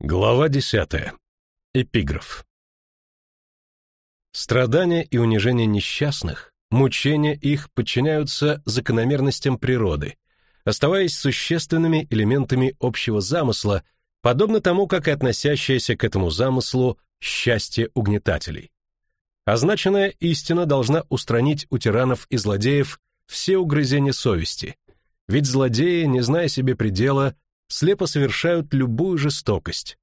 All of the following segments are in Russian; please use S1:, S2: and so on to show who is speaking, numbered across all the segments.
S1: Глава десятая. Эпиграф. Страдания и унижения несчастных, мучения их подчиняются закономерностям природы, оставаясь существенными элементами общего замысла, подобно тому, как и относящееся к этому замыслу счастье угнетателей. Означенная истина должна устранить у тиранов и злодеев все угрызения совести, ведь злодеи, не зная себе предела, слепо совершают любую жестокость,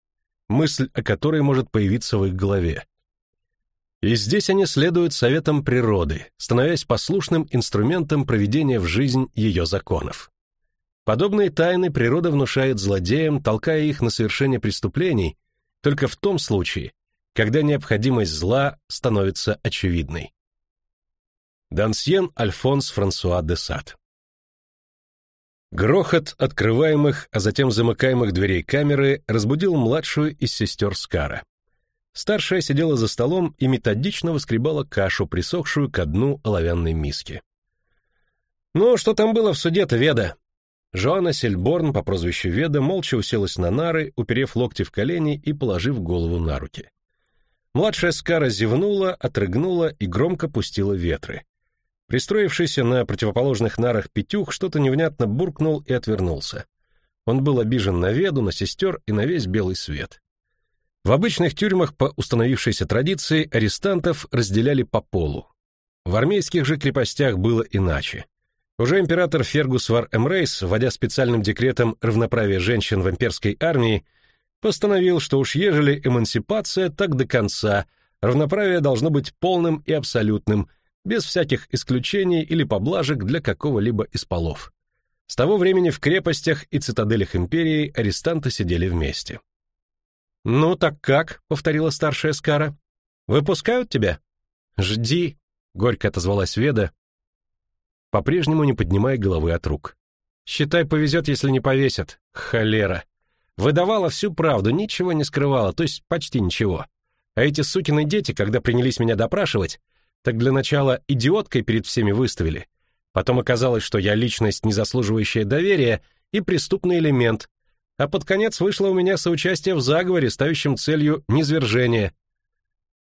S1: мысль о которой может появиться в их голове. И здесь они следуют советам природы, становясь послушным инструментом проведения в жизнь ее законов. Подобные тайны природа внушает злодеям, толкая их на совершение преступлений, только в том случае, когда необходимость зла становится очевидной. Дансьен Альфонс Франсуа де Сад Грохот открываемых, а затем замыкаемых дверей камеры разбудил младшую из сестер Скара. Старшая сидела за столом и методично воскребала кашу, присохшую к дну оловянной миски. «Ну, что там было в суде-то, Веда?» Жоанна Сельборн по прозвищу Веда молча уселась на нары, уперев локти в колени и положив голову на руки. Младшая Скара зевнула, отрыгнула и громко пустила ветры. Пристроившийся на противоположных нарах Петюх что-то невнятно буркнул и отвернулся. Он был обижен на Веду, на сестер и на весь белый свет. В обычных тюрьмах по установившейся традиции арестантов разделяли по полу. В армейских же крепостях было иначе. Уже император Фергус Вар Эмрейс, вводя специальным декретом равноправие женщин в имперской армии, постановил, что уж ежели эмансипация, так до конца, равноправие должно быть полным и абсолютным – без всяких исключений или поблажек для какого-либо из полов. С того времени в крепостях и цитаделях империи арестанты сидели вместе. «Ну так как?» — повторила старшая Скара. «Выпускают тебя?» «Жди», — горько отозвалась Веда, по-прежнему не поднимая головы от рук. «Считай, повезет, если не повесят. Холера. Выдавала всю правду, ничего не скрывала, то есть почти ничего. А эти сукины дети, когда принялись меня допрашивать, так для начала идиоткой перед всеми выставили. Потом оказалось, что я личность, не заслуживающая доверия, и преступный элемент. А под конец вышло у меня соучастие в заговоре, ставящем целью низвержение.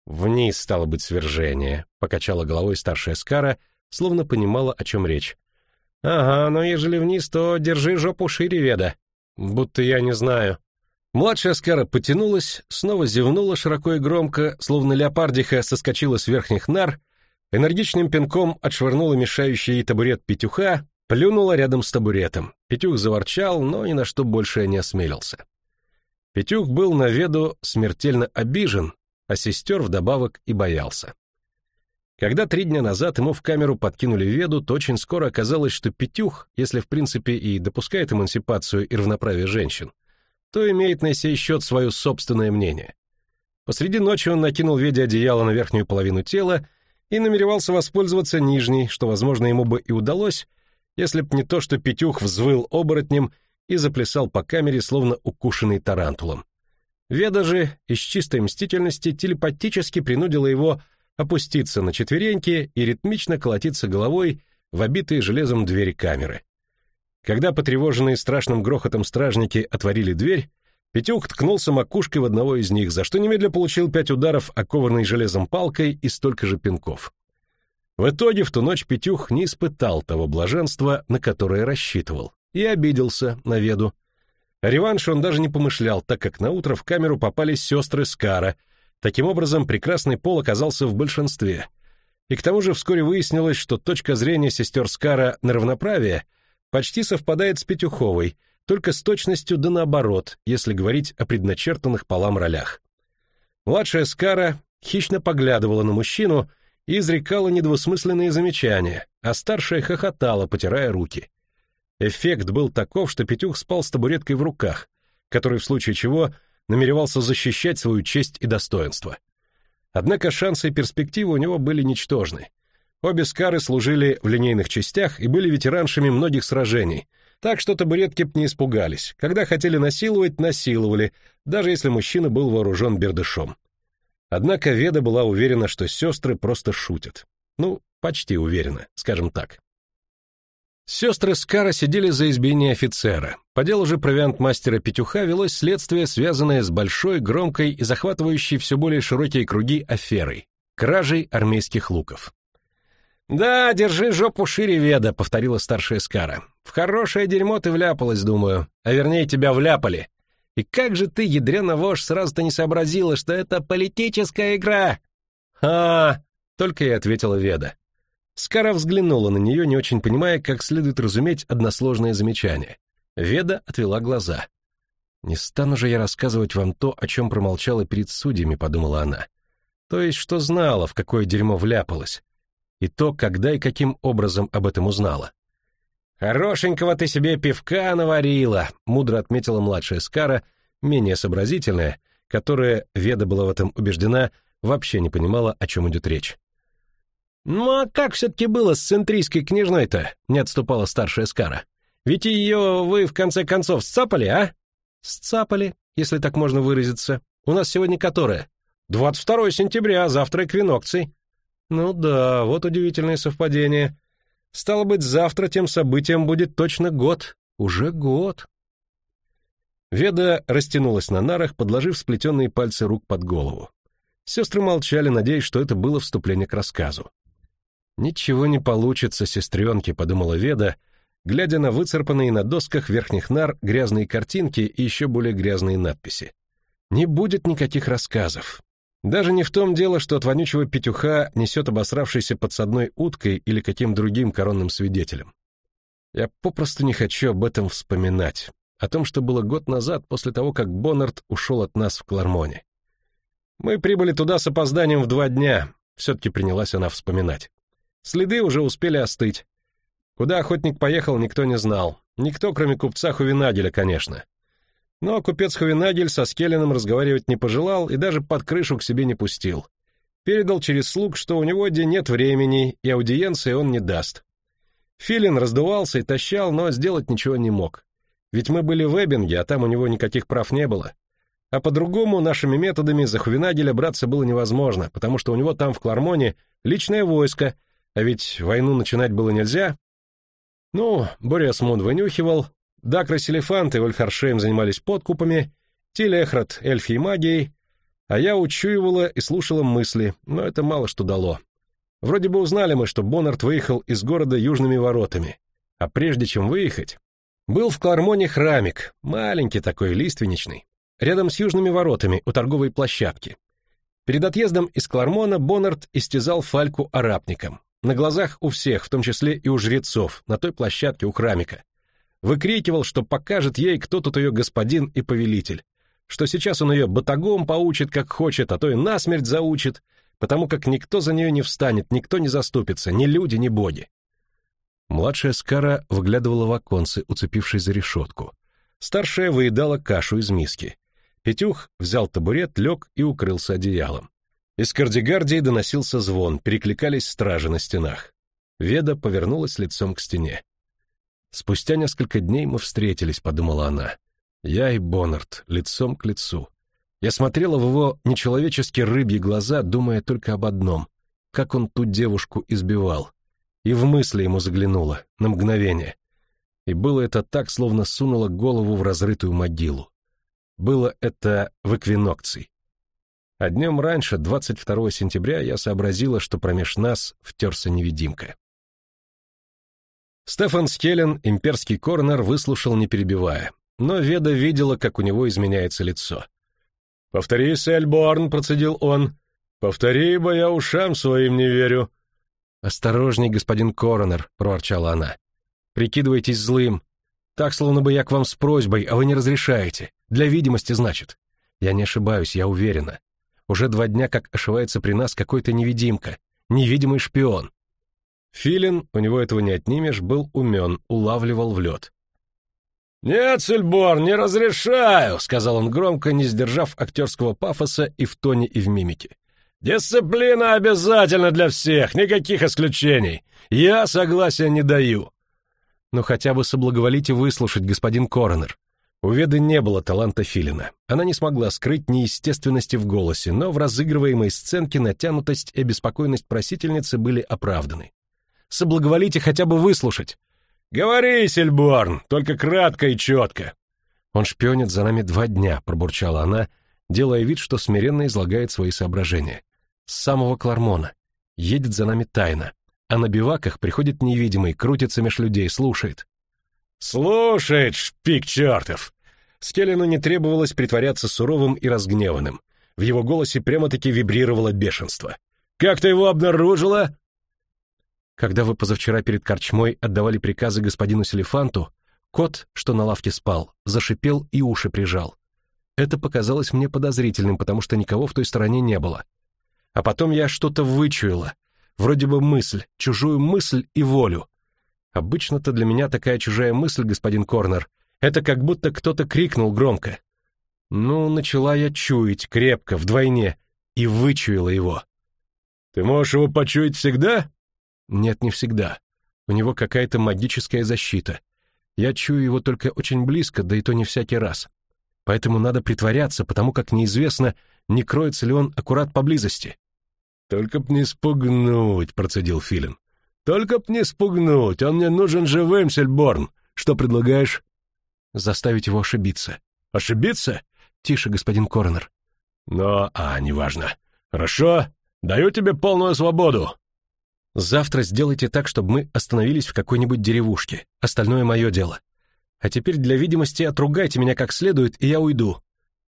S1: «Вниз, стало быть, свержение», — покачала головой старшая Скара, словно понимала, о чем речь. «Ага, но ежели вниз, то держи жопу шире, Веда. Будто я не знаю». Младшая Скара потянулась, снова зевнула широко и громко, словно леопардиха соскочила с верхних нар, энергичным пинком отшвырнула мешающий ей табурет петуха, плюнула рядом с табуретом. Петюх заворчал, но ни на что больше не осмелился. Петюх был на веду смертельно обижен, а сестер вдобавок и боялся. Когда три дня назад ему в камеру подкинули веду, то очень скоро оказалось, что Петюх, если в принципе и допускает эмансипацию и равноправие женщин, то имеет на сей счет свое собственное мнение. Посреди ночи он накинул Веде одеяло на верхнюю половину тела и намеревался воспользоваться нижней, что, возможно, ему бы и удалось, если б не то, что Петюх взвыл оборотнем и заплясал по камере, словно укушенный тарантулом. Веда же из чистой мстительности телепатически принудила его опуститься на четвереньки и ритмично колотиться головой в обитые железом двери камеры. Когда потревоженные страшным грохотом стражники отворили дверь, Петюх ткнулся макушкой в одного из них, за что немедля получил пять ударов окованной железом палкой и столько же пинков. В итоге в ту ночь Петюх не испытал того блаженства, на которое рассчитывал, и обиделся на веду. О реванше он даже не помышлял, так как на утро в камеру попали сестры Скара. Таким образом, прекрасный пол оказался в большинстве. И к тому же вскоре выяснилось, что точка зрения сестер Скара на равноправие — почти совпадает с Петюховой, только с точностью да наоборот, если говорить о предначертанных полам ролях. Младшая Скара хищно поглядывала на мужчину и изрекала недвусмысленные замечания, а старшая хохотала, потирая руки. Эффект был таков, что Петюх спал с табуреткой в руках, который в случае чего намеревался защищать свою честь и достоинство. Однако шансы и перспективы у него были ничтожны. Обе скары служили в линейных частях и были ветераншами многих сражений, так что табуретки б не испугались. Когда хотели насиловать, насиловали, даже если мужчина был вооружен бердышом. Однако Веда была уверена, что сестры просто шутят. Ну, почти уверена, скажем так. Сестры Скара сидели за избиение офицера. По делу же провиант-мастера Петюха велось следствие, связанное с большой, громкой и захватывающей все более широкие круги аферой — кражей армейских луков. «Да, держи жопу шире, Веда», — повторила старшая Скара. «В хорошее дерьмо ты вляпалась, думаю. А вернее, тебя вляпали. И как же ты, ядрена вошь, сразу-то не сообразила, что это политическая игра?» «А, только и ответила Веда. Скара взглянула на нее, не очень понимая, как следует разуметь односложное замечание. Веда отвела глаза. «Не стану же я рассказывать вам то, о чем промолчала перед судьями», — подумала она. «То есть, что знала, в какое дерьмо вляпалась, и то, когда и каким образом об этом узнала». «Хорошенького ты себе пивка наварила», — мудро отметила младшая Скара, менее сообразительная, которая, Веда была в этом убеждена, вообще не понимала, о чем идет речь. «Ну а как все-таки было с центрийской княжной-то?» — не отступала старшая Скара. «Ведь ее вы, в конце концов, сцапали, а?» «Сцапали, если так можно выразиться. У нас сегодня которое?» «22 сентября, завтра эквинокций». «Ну да, вот удивительное совпадение. Стало быть, завтра тем событием будет точно год. Уже год». Веда растянулась на нарах, подложив сплетенные пальцы рук под голову. Сестры молчали, надеясь, что это было вступление к рассказу. «Ничего не получится, сестренки», — подумала Веда, глядя на выцарпанные на досках верхних нар грязные картинки и еще более грязные надписи. «Не будет никаких рассказов. Даже не в том дело, что от вонючего петуха несет обосравшейся подсадной уткой или каким другим коронным свидетелем. Я попросту не хочу об этом вспоминать, о том, что было год назад после того, как Боннард ушел от нас в Клармоне. Мы прибыли туда с опозданием в два дня, все-таки принялась она вспоминать. Следы уже успели остыть. Куда охотник поехал, никто не знал. Никто, кроме купца Хувенагеля, конечно. Но купец Хувенагель со Скелленом разговаривать не пожелал и даже под крышу к себе не пустил. Передал через слуг, что у него где нет времени, и аудиенции он не даст. Филин раздувался и тащал, но сделать ничего не мог. Ведь мы были в Эббинге, а там у него никаких прав не было. А по-другому нашими методами за Хувенагеля браться было невозможно, потому что у него там в Клармоне личное войско — а ведь войну начинать было нельзя. Ну, Бориасмунд вынюхивал, Дакрас Элефант и Вольфаршейм занимались подкупами, Телехрат — эльфией магией, а я учуивала и слушала мысли, но это мало что дало. Вроде бы узнали мы, что Боннард выехал из города южными воротами, а прежде чем выехать, был в Клармоне храмик, маленький такой, лиственничный, рядом с южными воротами у торговой площадки. Перед отъездом из Клармона Боннард истязал Фальку арапником, на глазах у всех, в том числе и у жрецов, на той площадке у храмика. Выкрикивал, что покажет ей, кто тут ее господин и повелитель, что сейчас он ее батагом поучит, как хочет, а то и насмерть заучит, потому как никто за нее не встанет, никто не заступится, ни люди, ни боги. Младшая Скара выглядывала в оконце, уцепившись за решетку. Старшая выедала кашу из миски. Петюх взял табурет, лег и укрылся одеялом. Из кардигардии доносился звон, перекликались стражи на стенах. Веда повернулась лицом к стене. «Спустя несколько дней мы встретились», — подумала она. «Я и Боннард, лицом к лицу». Я смотрела в его нечеловечески рыбьи глаза, думая только об одном — как он ту девушку избивал. И в мысли ему заглянуло, на мгновение. И было это так, словно сунула голову в разрытую могилу. Было это в эквинокции. А днем раньше, 22 сентября, я сообразила, что промеж нас втерся невидимка. Стефан Скеллен, имперский коронер, выслушал, не перебивая, но Веда видела, как у него изменяется лицо. «Повтори, Сельборн», — процедил он. «Повтори, ибо я ушам своим не верю». «Осторожней, господин коронер», — проворчала она. «Прикидывайтесь злым. Так, словно бы я к вам с просьбой, а вы не разрешаете. Для видимости, значит. Я не ошибаюсь, я уверена. Уже два дня как ошивается при нас какой-то невидимка, невидимый шпион. Филин, у него этого не отнимешь, был умен, улавливал в лед. «Нет, Сильбор, не разрешаю!» — сказал он громко, не сдержав актерского пафоса и в тоне, и в мимике. «Дисциплина обязательно для всех, никаких исключений. Я согласия не даю». «Ну хотя бы соблаговолите выслушать, господин Коронер. У Веды не было таланта Филина. Она не смогла скрыть неестественности в голосе, но в разыгрываемой сценке натянутость и беспокойность просительницы были оправданы. «Соблаговолите хотя бы выслушать!» «Говори, Сильборн, только кратко и четко».
S2: «Он шпионит за нами два дня», — пробурчала она, делая вид, что смиренно излагает свои соображения. «С самого Клармона. Едет за нами тайно. А на биваках приходит невидимый, крутится меж людей, слушает».
S1: «Слушает, шпик чертов!» Скеллену не требовалось притворяться суровым и разгневанным. В его голосе прямо-таки вибрировало бешенство. «Как ты его обнаружила?»
S2: Когда вы позавчера перед корчмой отдавали приказы господину Селефанту, кот, что на лавке спал, зашипел и уши прижал. Это показалось мне подозрительным, потому что никого в той стороне не было. А потом я что-то вычуяла, вроде бы мысль, чужую мысль и волю. Обычно-то для меня такая чужая мысль, господин Корнер, это как будто кто-то крикнул громко. Ну, начала я чуять крепко, вдвойне, и вычуяла его.
S1: «Ты можешь его почуять всегда?»
S2: Нет, не всегда. У него какая-то магическая защита. Я чую его только очень близко, да и то не всякий раз. Поэтому надо притворяться, потому как неизвестно, не кроется ли он аккурат поблизости.
S1: «Только б не спугнуть», — процедил Филин. «Только б не спугнуть, он мне нужен живым, Сельборн. Что предлагаешь?»
S2: «Заставить его ошибиться».
S1: «Ошибиться?»
S2: «Тише, господин Коронер».
S1: «Но, а, неважно. Хорошо, даю тебе полную свободу.
S2: Завтра сделайте так, чтобы мы остановились в какой-нибудь деревушке. Остальное мое дело. А теперь для видимости отругайте меня как следует, и я уйду».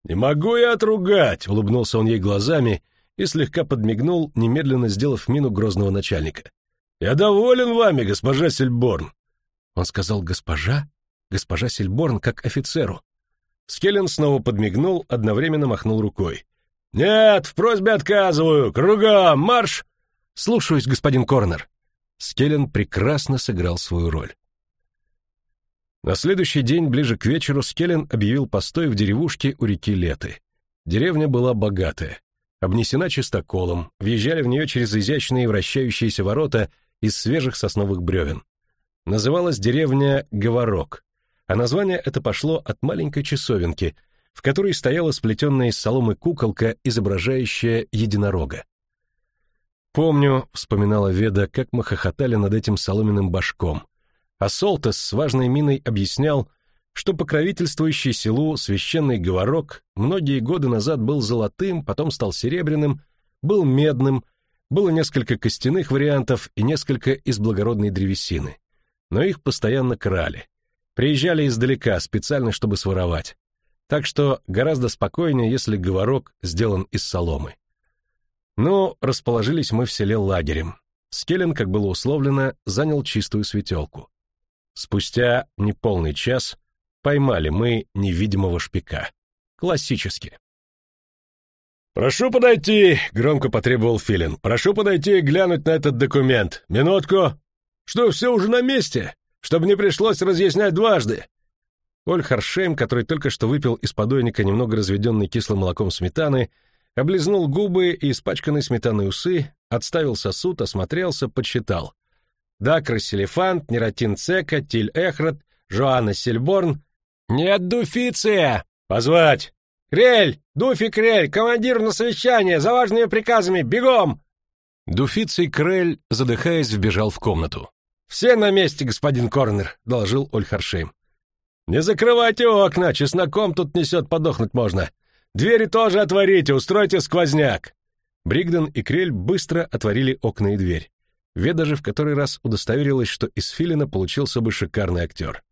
S1: «Не могу я отругать», — улыбнулся он ей глазами и слегка подмигнул, немедленно сделав мину грозного начальника. «Я доволен вами, госпожа Сельборн».
S2: Он сказал «госпожа»? Госпожа Сельборн как офицеру.
S1: Скеллен снова подмигнул, одновременно махнул рукой. «Нет, в просьбе отказываю! Кругом! Марш!»
S2: «Слушаюсь, господин Корнер». Скеллен прекрасно сыграл свою роль. На следующий день, ближе к вечеру, Скеллен объявил постой в деревушке у реки Леты. Деревня была богатая, обнесена чистоколом, въезжали в нее через изящные вращающиеся ворота из свежих сосновых бревен. Называлась деревня Говорок, а название это пошло от маленькой часовенки, в которой стояла сплетенная из соломы куколка, изображающая единорога. Помню, вспоминала Веда, как мы хохотали над этим соломенным башком. А Солтес с важной миной объяснял, что покровительствующий селу священный говорок многие годы назад был золотым, потом стал серебряным, был медным, было несколько костяных вариантов и несколько из благородной древесины. Но их постоянно крали. Приезжали издалека, специально, чтобы своровать. Так что гораздо спокойнее, если говорок сделан из соломы. Но расположились мы в селе лагерем. Скеллен, как было условлено, занял чистую светелку. Спустя неполный час поймали мы невидимого шпика. Классически.
S1: «Прошу подойти!» — громко потребовал Филин. «Прошу подойти и глянуть на этот документ. Минутку! Что, все уже на месте? Чтобы не пришлось разъяснять дважды!»
S2: Ольхаршейм, который только что выпил из подойника немного разведенной кислым молоком сметаны, облизнул губы и испачканные сметаной усы, отставил сосуд, осмотрелся, подсчитал. Дакрос Селефант, Нератин Цека, Тиль Эхрот, Жоанна Сильборн. «Нет, Дуфиция!»
S1: «Позвать!»
S3: «Крель! Дуфи Крель! Командир на совещание! За важными приказами! Бегом!»
S2: Дуфиций Крель, задыхаясь, вбежал в комнату.
S3: «Все на месте, господин Корнер», — доложил Ольхаршейм.
S1: «Не закрывайте окна, чесноком тут несет, подохнуть можно. Двери тоже отворите, устройте сквозняк!»
S2: Бригден и Крель быстро отворили окна и дверь. Веда же в который раз удостоверилась, что из Филина получился бы шикарный актер.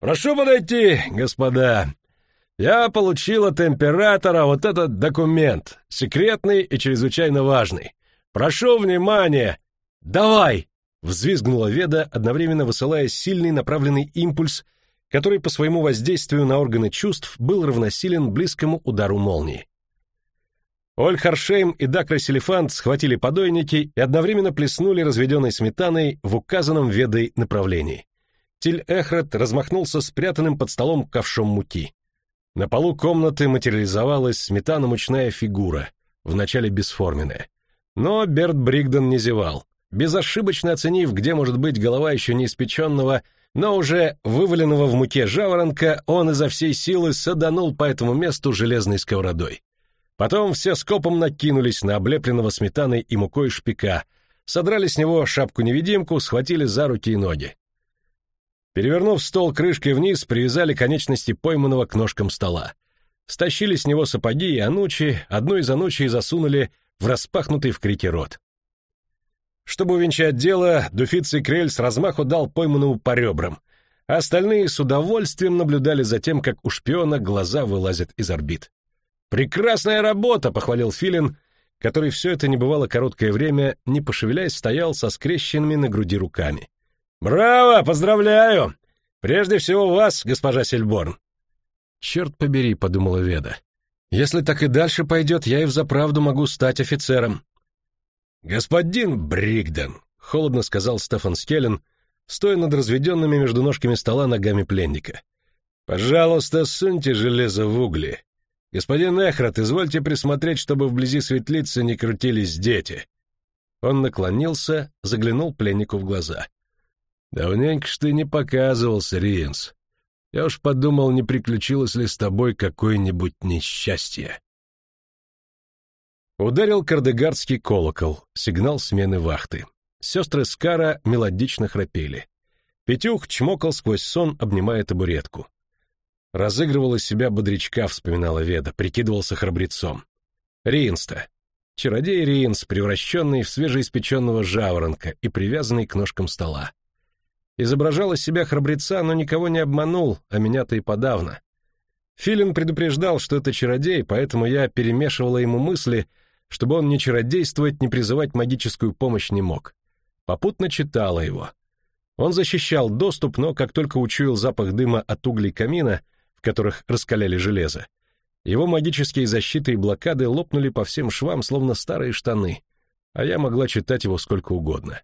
S1: «Прошу подойти, господа. Я получил от императора вот этот документ, секретный и чрезвычайно важный. Прошу внимания!» «Давай!» — взвизгнула Веда, одновременно высылая сильный направленный импульс который по своему воздействию на органы чувств был равносилен близкому удару молнии. Ольхаршейм и Дакроселефант схватили подойники и одновременно плеснули разведенной сметаной в указанном ведой направлении. Тиль-Эхрот размахнулся спрятанным под столом ковшом муки. На полу комнаты материализовалась сметано-мучная фигура, вначале бесформенная. Но Берт Бригден не зевал. Безошибочно оценив, где может быть голова еще не испеченного, но уже вываленного в муке жаворонка он изо всей силы саданул по этому месту железной сковородой. Потом все скопом накинулись на облепленного сметаной и мукой шпика, содрали с него шапку-невидимку, схватили за руки и ноги. Перевернув стол крышкой вниз, привязали конечности пойманного к ножкам стола. Стащили с него сапоги и анучи, одну из анучей засунули в распахнутый в крике рот. Чтобы увенчать дело, Дуфиций Крель с размаху дал пойманному по ребрам, остальные с удовольствием наблюдали за тем, как у шпиона глаза вылазят из орбит. «Прекрасная работа!» — похвалил Филин, который все это небывало короткое время, не пошевеляясь, стоял со скрещенными на груди руками. «Браво! Поздравляю! Прежде всего вас, госпожа Сельборн!» «Черт побери», — подумала Веда. «Если так и дальше пойдет, я и взаправду могу стать офицером». «Господин Бригден», — холодно сказал Стефан Скеллен, стоя над разведенными между ножками стола ногами пленника. «Пожалуйста, суньте железо в угли. Господин Эхрат, извольте присмотреть, чтобы вблизи светлицы не крутились дети». Он наклонился, заглянул пленнику в глаза. «Давненько ж ты не показывался, Риенс. Я уж подумал, не приключилось ли с тобой какое-нибудь несчастье». Ударил кардегардский колокол, сигнал смены вахты. Сестры Скара мелодично храпели. Петюх чмокал сквозь сон, обнимая табуретку. Разыгрывал из себя бодрячка, вспоминала Веда, прикидывался храбрецом. Риенста. Чародей Риенс, превращенный в свежеиспеченного жаворонка и привязанный к ножкам стола. Изображал из себя храбреца, но никого не обманул, а меня-то и подавно. Филин предупреждал, что это чародей, поэтому я перемешивала ему мысли, чтобы он ни чародействовать, ни призывать магическую помощь не мог. Попутно читала его. Он защищал доступ, но как только учуял запах дыма от углей камина, в которых раскаляли железо, его магические защиты и блокады лопнули по всем швам, словно старые штаны, а я могла читать его сколько угодно.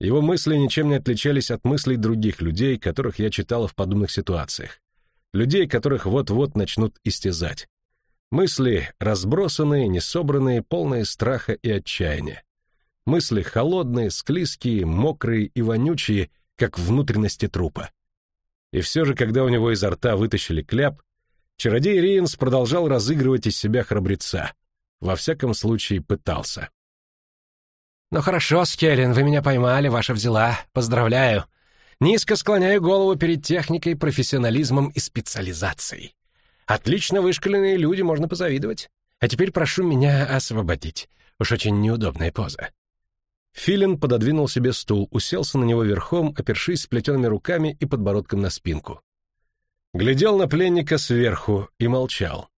S1: Его мысли ничем не отличались от мыслей других людей, которых я читала в подобных ситуациях. Людей, которых вот-вот начнут истязать. Мысли разбросанные, несобранные, полные страха и отчаяния. Мысли холодные, склизкие, мокрые и вонючие, как внутренности трупа. И все же, когда у него изо рта вытащили кляп, чародей Риенс продолжал разыгрывать из себя храбреца. Во всяком случае, пытался.
S3: «Ну хорошо, Скеллен, вы меня поймали, ваша взяла. Поздравляю. Низко склоняю голову перед техникой, профессионализмом и специализацией. Отлично вышкаленные люди, можно позавидовать. А теперь прошу меня освободить. Уж очень неудобная поза».
S1: Филин пододвинул себе стул, уселся на него верхом, опершись сплетенными руками и подбородком на спинку. Глядел на пленника сверху и молчал.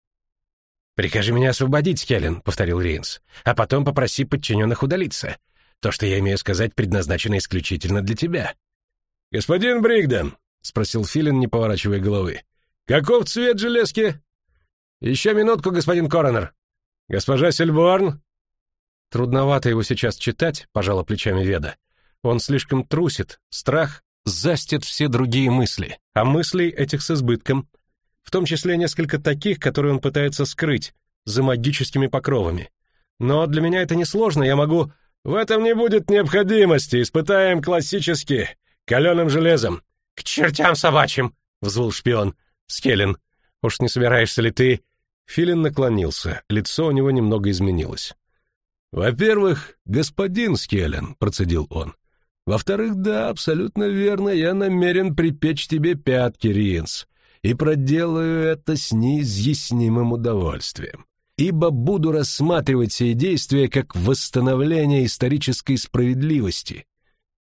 S3: «Прикажи меня освободить, Скеллен», — повторил Рейнс, «а потом попроси подчиненных удалиться. То, что я имею сказать, предназначено исключительно для тебя».
S1: «Господин Бригден», — спросил Филин, не поворачивая головы, Каков цвет железки?
S3: Еще минутку, господин коронер.
S1: Госпожа Сильборн?
S2: Трудновато его сейчас читать, пожала плечами Веда. Он слишком трусит, страх застит все другие мысли, а мыслей этих с избытком, в том числе несколько таких, которые он пытается скрыть за магическими покровами. Но для меня это несложно, я могу...
S1: В этом не будет необходимости, испытаем классически, каленым железом.
S3: К чертям собачьим, взвыл шпион.
S2: Скеллен, уж не собираешься ли ты...» Филин наклонился, лицо у него немного изменилось.
S1: «Во-первых, господин Скеллен», — процедил он. «Во-вторых, да, абсолютно верно, я намерен припечь тебе пятки, Риенс, и проделаю это с неизъяснимым удовольствием, ибо буду рассматривать сие действия как восстановление исторической справедливости.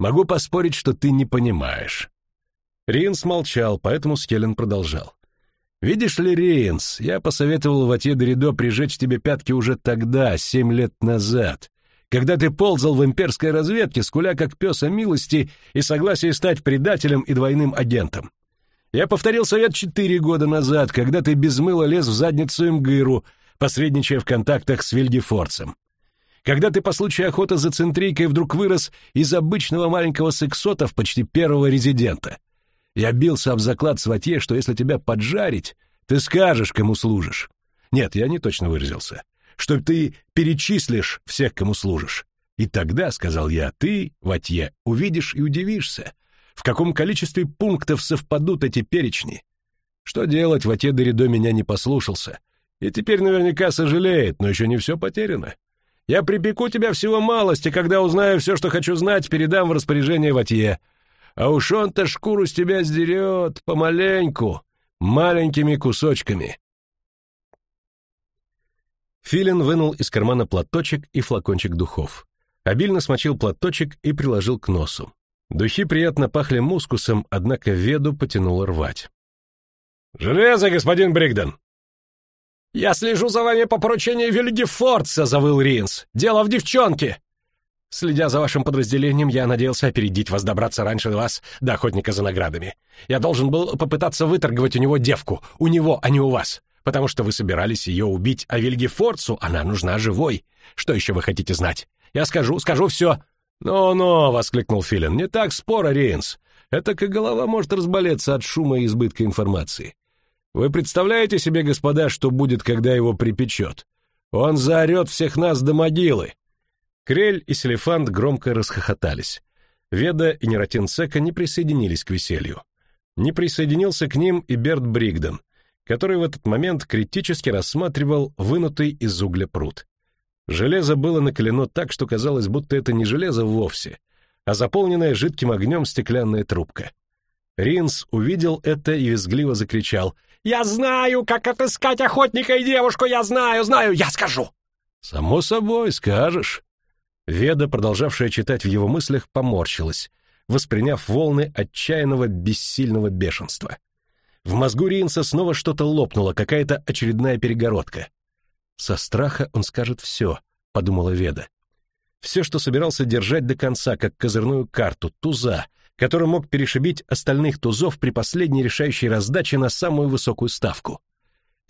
S1: Могу поспорить, что ты не понимаешь.
S2: Риенс молчал, поэтому Скеллен продолжал.
S1: «Видишь ли, Риенс, я посоветовал Ватье Доридо прижечь тебе пятки уже тогда, семь лет назад, когда ты ползал в имперской разведке, скуля как пес о милости и согласии стать предателем и двойным агентом. Я повторил совет четыре года назад, когда ты без мыла лез в задницу Имгыру, посредничая в контактах с Вильгефорцем. Когда ты по случаю охоты за центрийкой вдруг вырос из обычного маленького сексота в почти первого резидента. Я бился об заклад сватье, что если тебя поджарить, ты скажешь, кому служишь. Нет, я не точно выразился. Что ты перечислишь всех, кому служишь. И тогда, сказал я, ты, Ватье, увидишь и удивишься, в каком количестве пунктов совпадут эти перечни. Что делать, Ватье Доридо меня не послушался. И теперь наверняка сожалеет, но еще не все потеряно. Я припеку тебя всего малости, когда узнаю все, что хочу знать, передам в распоряжение Ватье.
S2: А уж он-то шкуру с тебя сдерет помаленьку, маленькими кусочками.
S1: Филин вынул из кармана платочек и флакончик духов. Обильно смочил платочек и приложил к носу. Духи приятно пахли мускусом, однако веду потянуло рвать.
S2: «Железо, господин Бригден!»
S3: «Я слежу за вами по поручению Вильгефорца», — завыл Ринс. «Дело в девчонке!» Следя за вашим подразделением, я надеялся опередить вас, добраться раньше вас до охотника за наградами. Я должен был попытаться выторговать у него девку, у него, а не у вас, потому что вы собирались ее убить, а Вильгефорцу она нужна живой. Что еще вы хотите знать? Я скажу, скажу все.
S2: «Но-но!» — воскликнул Филин. «Не так спора, Рейнс. Это как голова может разболеться от шума и избытка информации. Вы представляете себе, господа, что будет, когда его припечет? Он заорет всех нас до могилы!»
S1: Крель и Селефант громко расхохотались. Веда и Нератин Сека не присоединились к веселью. Не присоединился к ним и Берт Бригден, который в этот момент критически рассматривал вынутый из угля пруд. Железо было накалено так, что казалось, будто это не железо вовсе, а заполненная жидким огнем стеклянная трубка. Ринс увидел это и визгливо закричал. «Я знаю, как отыскать охотника и девушку! Я знаю, знаю, я скажу!»
S2: «Само собой, скажешь!»
S1: Веда, продолжавшая читать в его мыслях, поморщилась, восприняв волны отчаянного бессильного бешенства. В мозгу Ринса снова что-то лопнуло, какая-то очередная перегородка. «Со страха он скажет все», — подумала Веда. Все, что собирался держать до конца, как козырную карту, туза, который мог перешибить остальных тузов при последней решающей раздаче на самую высокую ставку.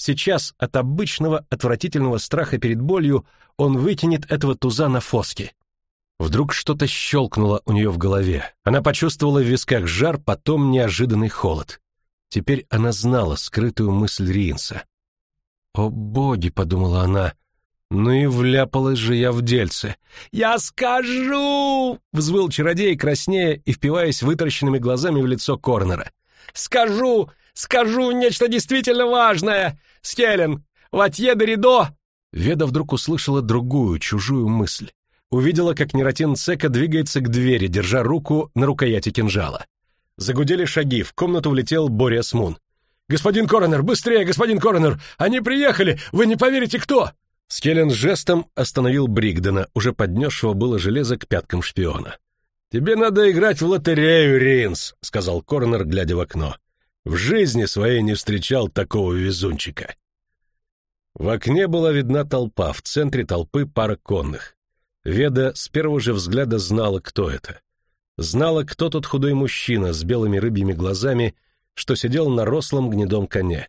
S1: Сейчас от обычного отвратительного страха перед болью он вытянет этого туза на фоске. Вдруг что-то щелкнуло у нее в голове. Она почувствовала в висках жар, потом неожиданный холод. Теперь она знала скрытую мысль Риенса. «О боги!» — подумала она. «Ну и вляпалась же я в дельце!» «Я скажу!» — взвыл чародей, краснея и впиваясь вытаращенными глазами в лицо Корнера. «Скажу! Скажу нечто действительно важное! Скелен! Ватье де Ридо!» Веда вдруг услышала другую, чужую мысль. Увидела, как Нератин Цека двигается к двери, держа руку на рукояти кинжала. Загудели шаги, в комнату влетел Боря Смун. «Господин Коронер, быстрее, господин Коронер! Они приехали! Вы не поверите, кто!» Скеллен жестом остановил Бригдена, уже поднесшего было железо к пяткам шпиона.
S2: «Тебе надо играть в лотерею, Ринс», — сказал Коронер, глядя в окно. «В жизни своей не встречал такого везунчика».
S1: В окне была видна толпа, в центре толпы пара конных. Веда с первого же взгляда знала, кто это. Знала, кто тот худой мужчина с белыми рыбьими глазами что сидел на рослом гнедом коне,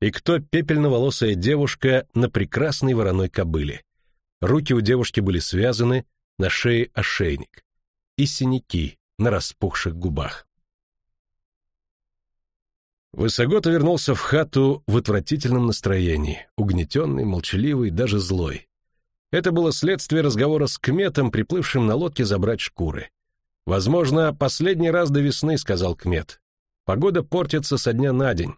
S1: и кто пепельноволосая девушка на прекрасной вороной кобыле. Руки у девушки были связаны, на шее ошейник, и синяки на распухших губах. Высогота вернулся в хату в отвратительном настроении, угнетенный, молчаливый, даже злой. Это было следствие разговора с Кметом, приплывшим на лодке забрать шкуры. «Возможно, последний раз до весны», — сказал Кмет. Погода портится со дня на день.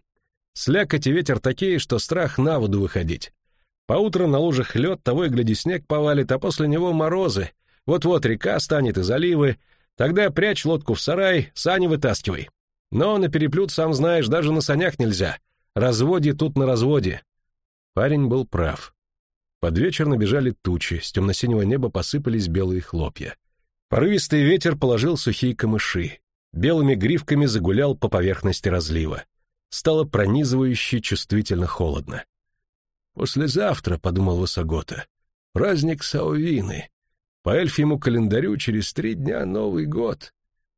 S1: Слякоть и ветер такие, что страх на воду выходить. Поутру на лужах лед, того и гляди снег повалит, а после него морозы. Вот-вот река станет и заливы. Тогда прячь лодку в сарай, сани вытаскивай. Но на переплют, сам знаешь, даже на санях нельзя. Разводи тут на разводе. Парень был прав. Под вечер набежали тучи, с темно-синего неба посыпались белые хлопья. Порывистый ветер положил сухие камыши белыми гривками загулял по поверхности разлива. Стало пронизывающе чувствительно холодно. «Послезавтра», — подумал Высогота, — «праздник Саувины. По эльфьему календарю через три дня Новый год.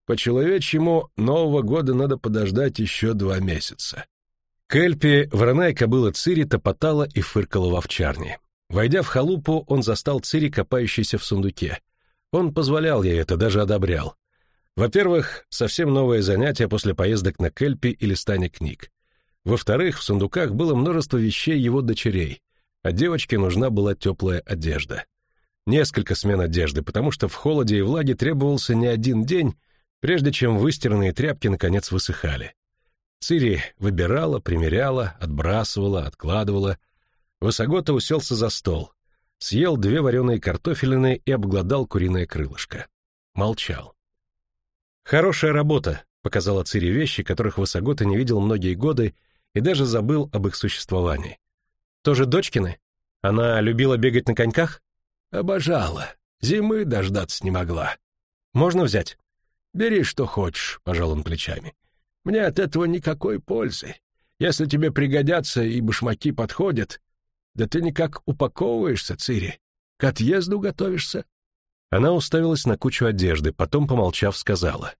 S1: По человечьему Нового года надо подождать еще два месяца». К Эльпе вороная кобыла Цири топотала и фыркала в овчарне. Войдя в халупу, он застал Цири, копающейся в сундуке. Он позволял ей это, даже одобрял. Во-первых, совсем новое занятие после поездок на Кельпи или листания книг. Во-вторых, в сундуках было множество вещей его дочерей, а девочке нужна была теплая одежда. Несколько смен одежды, потому что в холоде и влаге требовался не один день, прежде чем выстиранные тряпки наконец высыхали. Цири выбирала, примеряла, отбрасывала, откладывала. Высогота уселся за стол, съел две вареные картофелины и обглодал куриное крылышко. Молчал. Хорошая работа, показала Цири вещи, которых Высогота не видел многие годы и даже забыл об их существовании. Тоже дочкины? Она любила бегать на коньках?
S2: Обожала. Зимы дождаться не могла.
S1: Можно взять?
S2: Бери, что хочешь, пожал он плечами. Мне от этого никакой пользы. Если тебе пригодятся и башмаки подходят, да ты никак упаковываешься, Цири. К отъезду готовишься?
S1: Она уставилась на кучу одежды, потом, помолчав, сказала.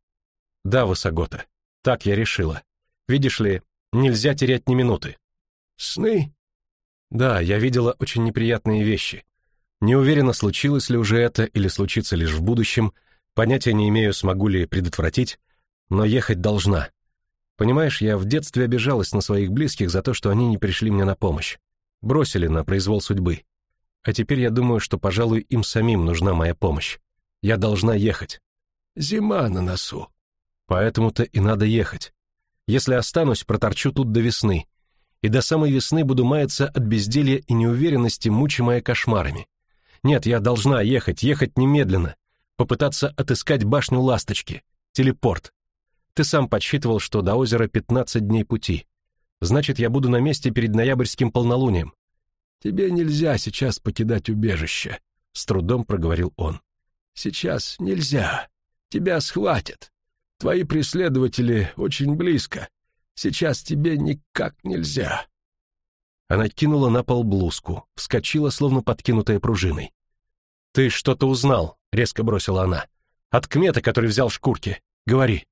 S1: «Да, Высогота, так я решила. Видишь ли, нельзя терять ни минуты».
S2: «Сны?»
S1: «Да, я видела очень неприятные вещи. Не уверена, случилось ли уже это или случится лишь в будущем, понятия не имею, смогу ли предотвратить, но ехать должна. Понимаешь, я в детстве обижалась на своих близких за то, что они не пришли мне на помощь. Бросили на произвол судьбы. А теперь я думаю, что, пожалуй, им самим нужна моя помощь. Я должна ехать.
S2: Зима на носу.
S1: Поэтому-то и надо ехать. Если останусь, проторчу тут до весны. И до самой весны буду маяться от безделья и неуверенности, мучимая кошмарами. Нет, я должна ехать, ехать немедленно. Попытаться отыскать башню Ласточки. Телепорт. Ты сам подсчитывал, что до озера 15 дней пути. Значит, я буду на месте перед ноябрьским полнолунием.
S2: Тебе нельзя сейчас покидать убежище, с трудом проговорил он. Сейчас нельзя. Тебя схватят. Твои преследователи очень близко. Сейчас тебе никак нельзя.
S1: Она кинула на пол блузку, вскочила, словно подкинутая пружиной. Ты что-то узнал, резко бросила она. От кмета, который взял шкурки. Говори.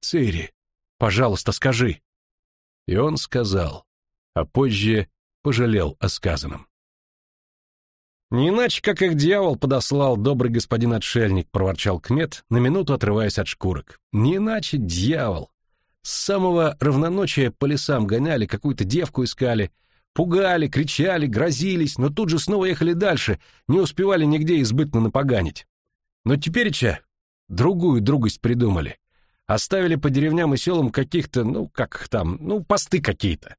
S2: Цири,
S1: пожалуйста, скажи.
S2: И он сказал, а позже пожалел о сказанном.
S1: «Не иначе, как их дьявол подослал, добрый господин отшельник», — проворчал Кмет, на минуту отрываясь от шкурок. «Не иначе дьявол. С самого равноночия по лесам гоняли, какую-то девку искали, пугали, кричали, грозились, но тут же снова ехали дальше, не успевали нигде избытно напоганить. Но теперь-че другую другость придумали. Оставили по деревням и селам каких-то, ну, как там, ну, посты какие-то.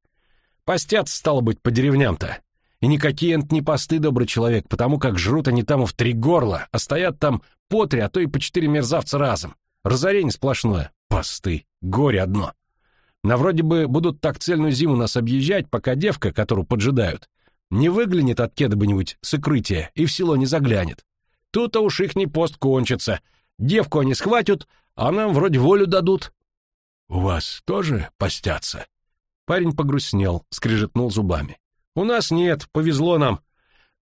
S1: Постятся, стало быть, по деревням-то. И никакие энт не посты, добрый человек, потому как жрут они там в три горла, а стоят там по три, а то и по четыре мерзавца разом. Разорение сплошное. Посты. Горе одно. На вроде бы будут так цельную зиму нас объезжать, пока девка, которую поджидают, не выглянет от кеда-нибудь с укрытия и в село не заглянет. Тут-то уж их не пост кончится. Девку они схватят, а нам вроде волю дадут.
S2: — У вас тоже постятся?
S1: Парень погрустнел, скрежетнул зубами. У нас нет, повезло нам.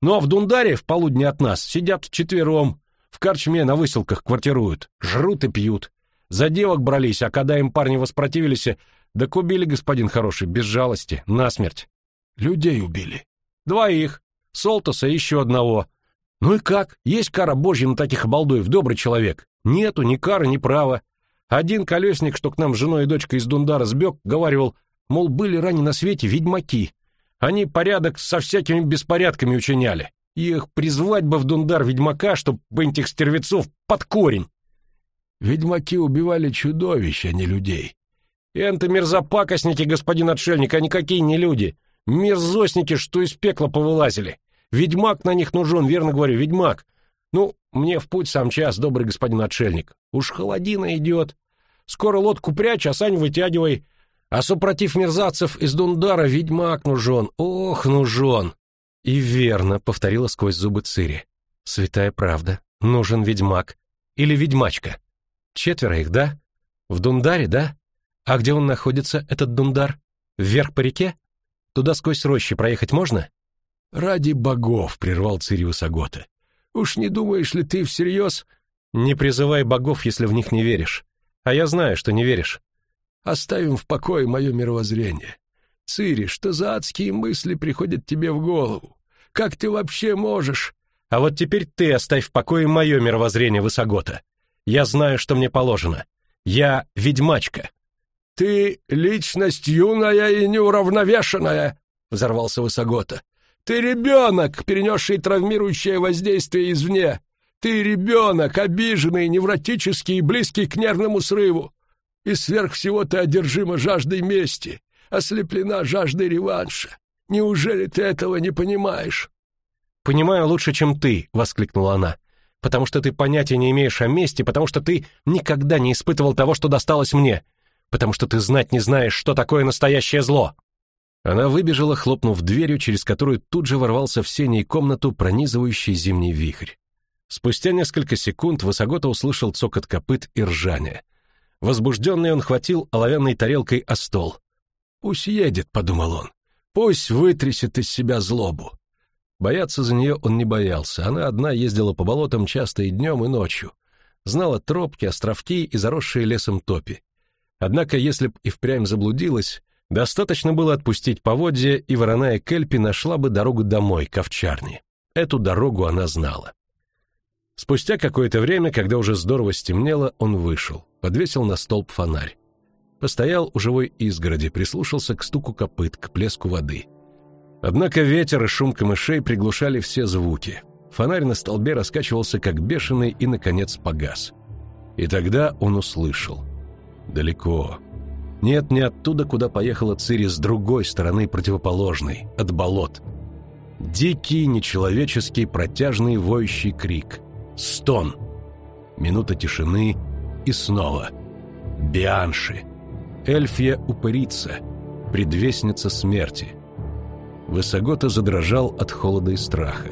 S1: Но в Дундаре, в полудне от нас, сидят вчетвером, в карчме на выселках квартируют, жрут и пьют. За девок брались, а когда им парни воспротивились, да убили, господин хороший, без жалости, насмерть.
S2: Людей убили.
S1: Двоих. Солтоса и еще одного. Ну и как? Есть кара божья на таких обалдуев, добрый человек. Нету ни кары, ни права. Один колесник, что к нам с женой и дочкой из Дундара сбег, говорил, мол, были ранее на свете ведьмаки. Они порядок со всякими беспорядками учиняли. Их призвать бы в Дундар ведьмака, чтоб этих стервецов под корень.
S2: Ведьмаки убивали чудовищ, а не людей.
S1: Энты мерзопакостники, господин отшельник, а никакие не люди. Мерзосники, что из пекла повылазили. Ведьмак на них нужен, верно говорю, ведьмак. Ну, мне в путь сам час, добрый господин отшельник. Уж холодина идет. Скоро лодку прячь, а сань вытягивай. А супротив мерзавцев из Дундара ведьмак нужен, ох, нужен. И верно, повторила сквозь зубы Цири. Святая правда, нужен ведьмак. Или ведьмачка. Четверо их, да? В Дундаре, да? А где он находится, этот Дундар? Вверх по реке? Туда сквозь рощи проехать можно?
S2: Ради богов, прервал Цири Высогота. Уж не думаешь ли ты всерьез?
S1: Не призывай богов, если в них не веришь. А я знаю, что не веришь.
S2: Оставим в покое мое мировоззрение. Цири, что за адские мысли приходят тебе в голову? Как ты вообще можешь?
S1: А вот теперь ты оставь в покое мое мировоззрение, Высогота. Я знаю, что мне положено. Я ведьмачка.
S2: Ты личность юная и неуравновешенная, взорвался Высогота. Ты ребенок, перенесший травмирующее воздействие извне. Ты ребенок, обиженный, невротический и близкий к нервному срыву. И сверх всего ты одержима жаждой мести, ослеплена жаждой реванша. Неужели ты этого не понимаешь?
S1: Понимаю лучше, чем ты, воскликнула она.
S3: потому что ты понятия не имеешь о мести, потому что ты никогда не испытывал того, что досталось мне, потому что ты знать не знаешь, что такое настоящее зло.
S1: Она выбежала, хлопнув дверью, через которую тут же ворвался в сеней комнату пронизывающий зимний вихрь. Спустя несколько секунд Высогота услышал цокот копыт и ржание. Возбужденный он хватил оловянной тарелкой о стол. «Пусть едет», — подумал он. «Пусть вытрясет из себя злобу». Бояться за нее он не боялся. Она одна ездила по болотам часто и днем, и ночью. Знала тропки, островки и заросшие лесом топи. Однако, если б и впрямь заблудилась, достаточно было отпустить поводья, и вороная Кельпи нашла бы дорогу домой, к овчарне. Эту дорогу она знала. Спустя какое-то время, когда уже здорово стемнело, он вышел, подвесил на столб фонарь. Постоял у живой изгороди, прислушался к стуку копыт, к плеску воды — Однако ветер и шум камышей приглушали все звуки. Фонарь на столбе раскачивался как бешеный и, наконец, погас. И тогда он услышал. Далеко. Нет, не оттуда, куда поехала Цири, с другой стороны противоположной, от болот. Дикий, нечеловеческий, протяжный воющий крик. Стон. Минута тишины и снова. Бианши. Эльфия упырица. Предвестница смерти. Высогота задрожал от холода и страха.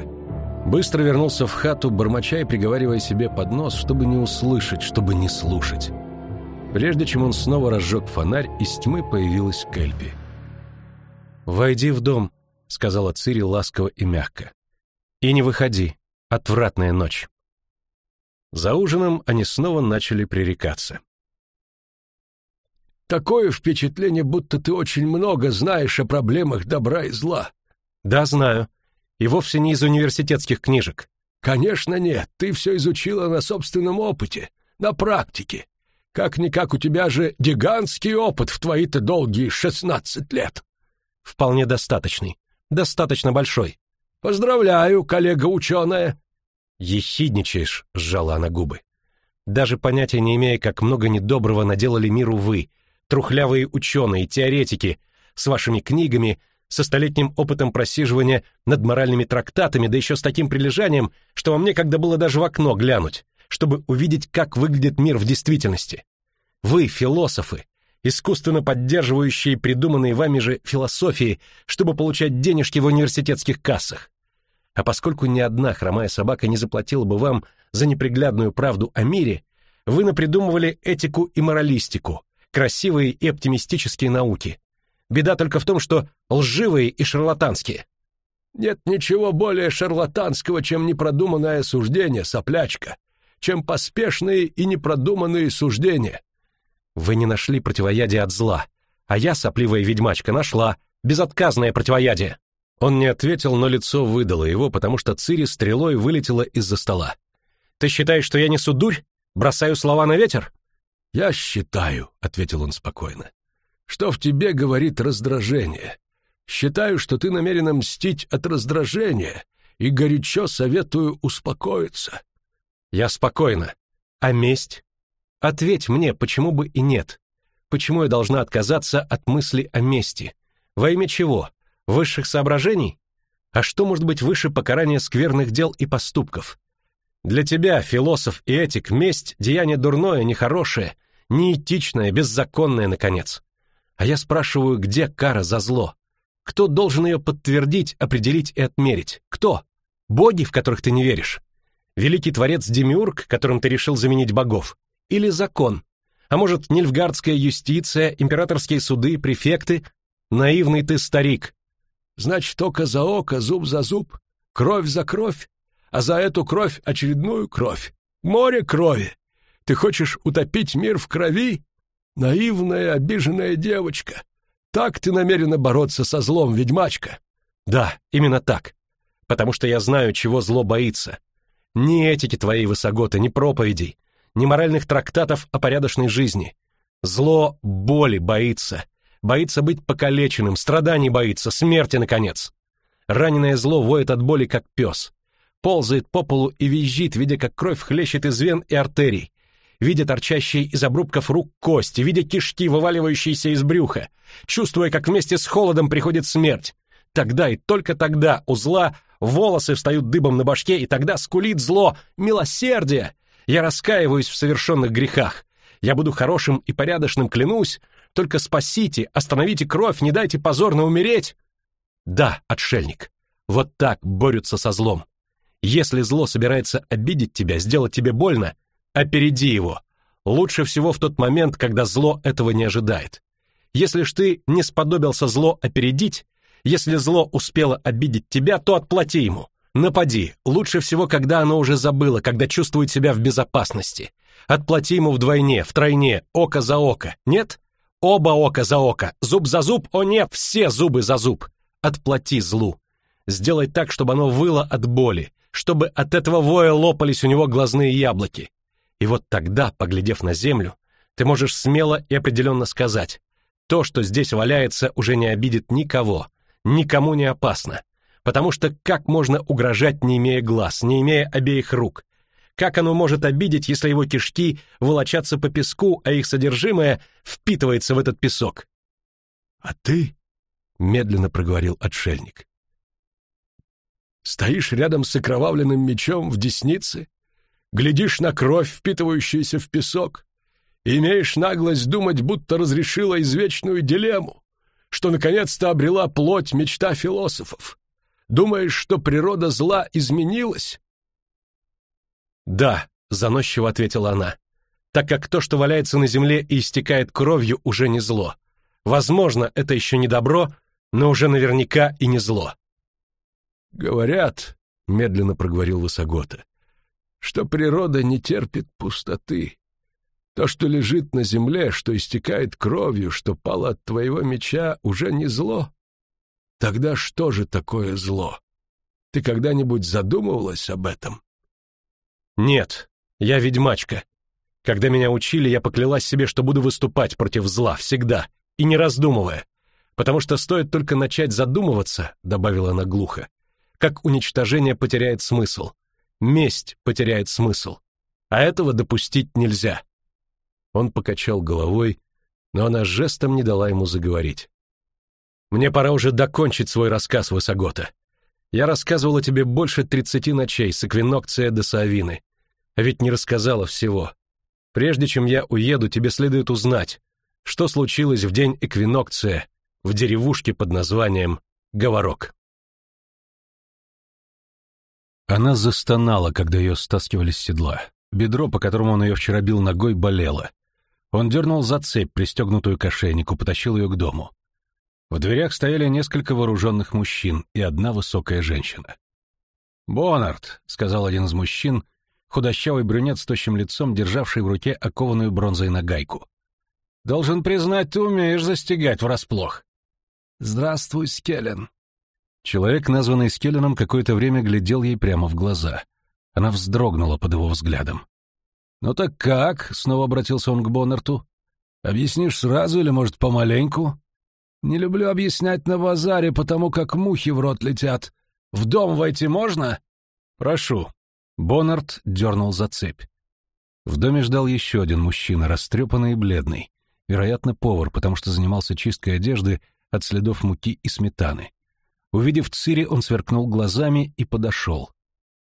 S1: Быстро вернулся в хату, бормоча и приговаривая себе под нос, чтобы не услышать, чтобы не слушать. Прежде чем он снова разжег фонарь, из тьмы появилась Кельпи.
S3: «Войди в дом», — сказала Цири ласково и мягко. «И не выходи. Отвратная ночь».
S1: За ужином они снова начали пререкаться.
S2: Такое впечатление, будто ты очень много знаешь о проблемах добра и зла.
S3: Да, знаю. И вовсе не из университетских книжек.
S2: Конечно, нет. Ты все изучила на собственном опыте, на практике. Как-никак у тебя же гигантский опыт в твои-то долгие шестнадцать лет.
S3: Вполне достаточный. Достаточно большой.
S2: Поздравляю, коллега-ученая.
S3: Ехидничаешь, сжала она губы. Даже понятия не имея, как много недоброго наделали миру вы, трухлявые ученые, теоретики, с вашими книгами, со столетним опытом просиживания над моральными трактатами, да еще с таким прилежанием, что во мне когда было даже в окно глянуть, чтобы увидеть, как выглядит мир в действительности. Вы, философы, искусственно поддерживающие придуманные вами же философии, чтобы получать денежки в университетских кассах. А поскольку ни одна хромая собака не заплатила бы вам за неприглядную правду о мире, вы напридумывали этику и моралистику, красивые и оптимистические науки. Беда только в том, что лживые и шарлатанские.
S2: Нет ничего более шарлатанского, чем непродуманное суждение, соплячка, чем поспешные и непродуманные суждения.
S3: Вы не нашли противоядия от зла, а я, сопливая ведьмачка, нашла безотказное противоядие. Он не ответил, но лицо выдало его, потому что Цири стрелой вылетела из-за стола. Ты считаешь, что я несу дурь? Бросаю слова на ветер?
S2: «Я считаю», — ответил он спокойно, — «что в тебе говорит раздражение. Считаю, что ты намерена мстить от раздражения, и горячо советую успокоиться».
S3: «Я спокойна. А месть? Ответь мне, почему бы и нет? Почему я должна отказаться от мысли о мести? Во имя чего? Высших соображений? А что может быть выше покарания скверных дел и поступков? Для тебя, философ и этик, месть — деяние дурное, нехорошее, неэтичное, беззаконное, наконец. А я спрашиваю, где кара за зло? Кто должен ее подтвердить, определить и отмерить? Кто? Боги, в которых ты не веришь? Великий творец Демиург, которым ты решил заменить богов? Или закон? А может, нильфгардская юстиция, императорские суды, префекты? Наивный ты старик.
S2: Значит, око за око, зуб за зуб, кровь за кровь? а за эту кровь очередную кровь. Море крови. Ты хочешь утопить мир в крови? Наивная, обиженная девочка. Так ты намерена бороться со злом, ведьмачка?
S3: Да, именно так. Потому что я знаю, чего зло боится. Ни этики твоей высоготы, ни проповедей, ни моральных трактатов о порядочной жизни. Зло боли боится. Боится быть покалеченным, страданий боится, смерти, наконец. Раненое зло воет от боли, как пес ползает по полу и визжит, видя, как кровь хлещет из вен и артерий, видя торчащие из обрубков рук кости, видя кишки, вываливающиеся из брюха, чувствуя, как вместе с холодом приходит смерть. Тогда и только тогда у зла волосы встают дыбом на башке, и тогда скулит зло «Милосердие!» Я раскаиваюсь в совершенных грехах. Я буду хорошим и порядочным, клянусь. Только спасите, остановите кровь, не дайте позорно умереть. Да, отшельник, вот так борются со злом. Если зло собирается обидеть тебя, сделать тебе больно, опереди его. Лучше всего в тот момент, когда зло этого не ожидает. Если ж ты не сподобился зло опередить, если зло успело обидеть тебя, то отплати ему. Напади. Лучше всего, когда оно уже забыло, когда чувствует себя в безопасности. Отплати ему вдвойне, втройне, око за око. Нет? Оба ока за око, зуб за зуб, о нет, все зубы за зуб. Отплати злу. Сделай так, чтобы оно выло от боли, чтобы от этого воя лопались у него глазные яблоки. И вот тогда, поглядев на землю, ты можешь смело и определенно сказать, то, что здесь валяется, уже не обидит никого, никому не опасно. Потому что как можно угрожать, не имея глаз, не имея обеих рук? Как оно может обидеть, если его кишки волочатся по песку, а их содержимое впитывается в этот песок?
S2: А ты, медленно проговорил отшельник, стоишь рядом с окровавленным мечом в деснице, глядишь на кровь, впитывающуюся в песок, и имеешь наглость думать, будто разрешила извечную дилемму, что наконец-то обрела плоть мечта философов. Думаешь, что природа зла изменилась?
S3: Да, заносчиво ответила она. Так как то, что валяется на земле и истекает кровью, уже не зло. Возможно, это еще не добро, но уже наверняка и не зло.
S2: Говорят, медленно проговорил Высогота, что природа не терпит пустоты. То, что лежит на земле, что истекает кровью, что пало от твоего меча, уже не зло. Тогда что же такое зло? Ты когда-нибудь задумывалась об этом?
S3: Нет, я ведьмачка. Когда меня учили, я поклялась себе, что буду выступать против зла всегда и не раздумывая, потому что стоит только начать задумываться, добавила она глухо, как уничтожение потеряет смысл, месть потеряет смысл, а этого допустить нельзя. Он покачал головой, но она жестом не дала ему заговорить. Мне пора уже докончить свой рассказ, Высогота. Я рассказывала тебе больше тридцати ночей с эквинокция до Саавины, а ведь не рассказала всего. Прежде чем я уеду, тебе следует узнать, что случилось в день эквинокция в деревушке под названием Говорок.
S1: Она застонала, когда ее стаскивали с седла. Бедро, по которому он ее вчера бил ногой, болело. Он дернул за цепь, пристегнутую к ошейнику, потащил ее к дому. В дверях стояли несколько вооруженных мужчин и одна высокая женщина. «Бонард», — сказал один из мужчин, худощавый брюнет с тощим лицом, державший в руке окованную бронзой нагайку. «Должен признать, ты умеешь застигать врасплох».
S2: «Здравствуй, Скеллен».
S1: Человек, названный Скелленом, какое-то время глядел ей прямо в глаза. Она вздрогнула под его взглядом.
S2: «Ну так как?» — снова обратился он к Боннарту. «Объяснишь сразу или, может, помаленьку?» Не люблю объяснять на базаре, потому как мухи в рот летят. В дом войти можно?
S1: Прошу. Боннард дернул за цепь. В доме ждал еще один мужчина, растрепанный и бледный. Вероятно, повар, потому что занимался чисткой одежды от следов муки и сметаны. Увидев Цири, он сверкнул глазами и подошел.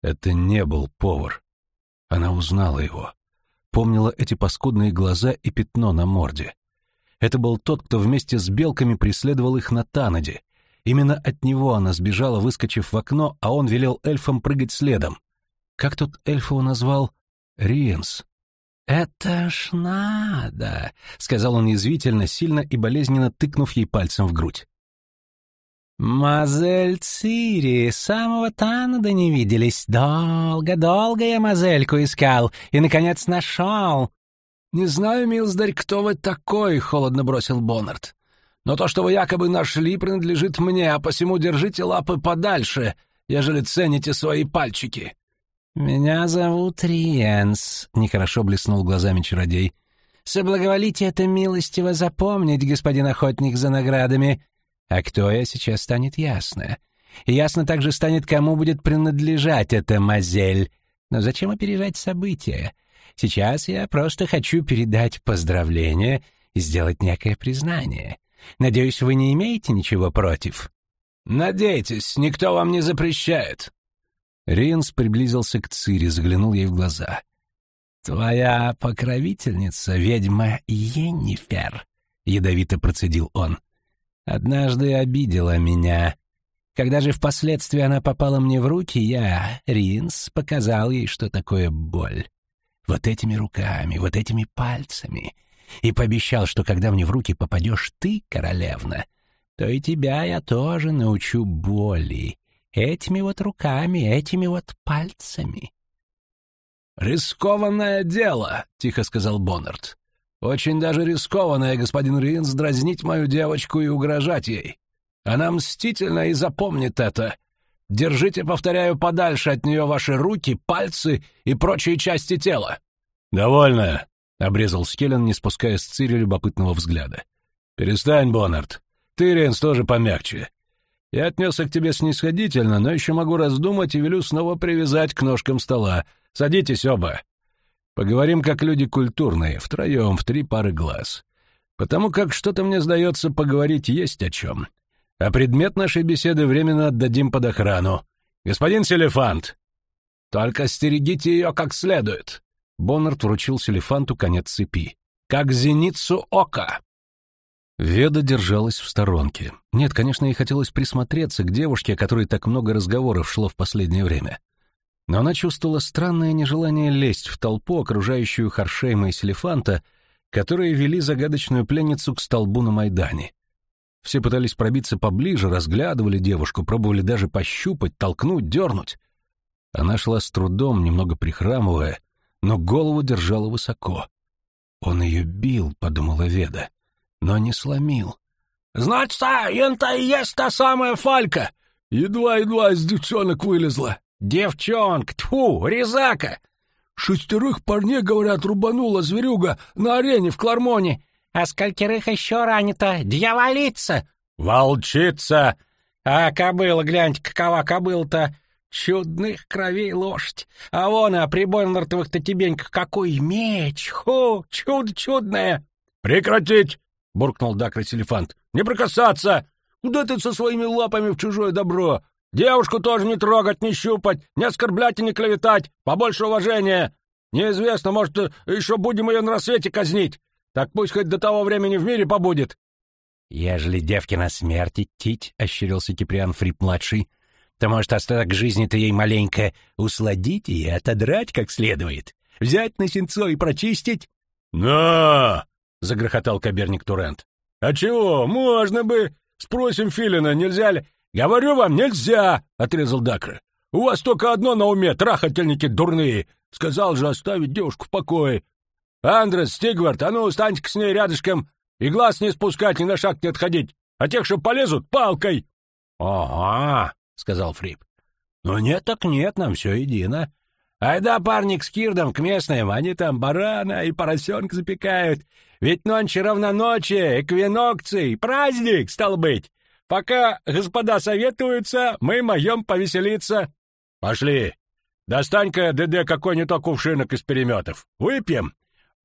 S1: Это не был повар. Она узнала его. Помнила эти паскудные глаза и пятно на морде. Это был тот, кто вместе с белками преследовал их на Танаде. Именно от него она сбежала, выскочив в окно, а он велел эльфам прыгать следом. Как тот эльф его назвал? Риенс. «Это ж надо», — сказал он язвительно, сильно и болезненно тыкнув ей пальцем в грудь.
S4: «Мазель Цири, самого Танада не виделись. Долго-долго я мазельку искал и, наконец, нашел.
S2: «Не знаю, милздарь, кто вы такой», — холодно бросил Боннард. «Но то, что вы якобы нашли, принадлежит мне, а посему держите лапы подальше, ежели цените свои пальчики».
S4: «Меня зовут Риенс», — нехорошо блеснул глазами чародей. «Соблаговолите это милостиво запомнить, господин охотник за наградами. А кто я, сейчас станет ясно. Ясно также станет, кому будет принадлежать эта мазель. Но зачем опережать события?» Сейчас я просто хочу передать поздравления и сделать некое признание. Надеюсь, вы не имеете ничего против?»
S3: «Надейтесь, никто вам не запрещает».
S4: Ринс приблизился к Цири, заглянул ей в глаза. «Твоя покровительница, ведьма Йеннифер», — ядовито процедил он, — «однажды обидела меня. Когда же впоследствии она попала мне в руки, я, Ринс, показал ей, что такое боль. Вот этими руками, вот этими пальцами. И пообещал, что когда мне в руки попадешь ты, королевна, то и тебя я тоже научу боли. Этими вот руками, этими вот пальцами.
S3: «Рискованное дело», — тихо сказал Боннард. «Очень даже рискованное, господин Ринс, дразнить мою девочку и угрожать ей. Она мстительна и запомнит это. Держите, повторяю, подальше от нее ваши руки, пальцы и прочие части тела».
S2: «Довольно», — обрезал Скеллен, не спуская с Цири любопытного взгляда. «Перестань, Боннард. Ты, Ринс, тоже помягче. Я отнесся к тебе снисходительно, но еще могу раздумать и велю снова привязать к ножкам стола. Садитесь оба. Поговорим как люди культурные, втроем, в три пары глаз. Потому как что-то мне сдается, поговорить есть о чем. А предмет нашей беседы временно отдадим под охрану. Господин Селефант, только стерегите ее как следует. Боннард вручил Селефанту конец цепи. Как зеницу ока.
S1: Веда держалась в сторонке. Нет, конечно, ей хотелось присмотреться к девушке, о которой так много разговоров шло в последнее время. Но она чувствовала странное нежелание лезть в толпу, окружающую Харшейма и Селефанта, которые вели загадочную пленницу к столбу на Майдане. Все пытались пробиться поближе, разглядывали девушку, пробовали даже пощупать, толкнуть, дернуть. Она шла с трудом, немного прихрамывая, но голову держала высоко. «Он ее бил», — подумала Веда но не сломил.
S3: «Значит, это и есть та самая Фалька!»
S2: Едва-едва из девчонок вылезла.
S3: «Девчонка! Тьфу, резака!»
S2: «Шестерых парней, говорят, рубанула зверюга на арене в Клармоне!»
S5: «А скольких еще ранито? Дьяволица!»
S3: «Волчица!» «А кобыла, гляньте, какова кобыла-то!» Чудных кровей лошадь. А вон, а при Бойнлартовых-то тебеньках какой меч! Хо, чудо чудное!
S2: Прекратить! — буркнул Дакрис Элефант. «Не прикасаться! Куда ты со своими лапами в чужое добро? Девушку тоже не трогать, не щупать, не оскорблять и не клеветать. Побольше уважения. Неизвестно, может, еще будем ее на рассвете казнить. Так пусть хоть до того времени в мире побудет».
S4: «Ежели девки на смерть идти, — ощерился Киприан Фрип-младший, — то, может, остаток жизни-то ей маленько усладить и отодрать как следует, взять на сенцо и прочистить?»
S2: «На!» — загрохотал каберник Турент. «А чего? Можно бы. Спросим Филина, нельзя ли...» «Говорю вам, нельзя!» — отрезал Дакра. «У вас только одно на уме, трахательники дурные. Сказал же оставить девушку в покое. Андрес, Стигвард, а ну, станьте-ка с ней рядышком и глаз не спускать, ни на шаг не отходить. А тех, что полезут, палкой!»
S3: «Ага», — сказал Фрип. «Ну нет так нет, нам все едино. Айда, парник с Кирдом, к местным, они там барана и поросенка запекают. Ведь ночь равноночие, эквинокций, праздник, стал быть. Пока господа советуются, мы моем повеселиться. Пошли. Достань-ка, ДД, какой-нибудь кувшинок из переметов. Выпьем.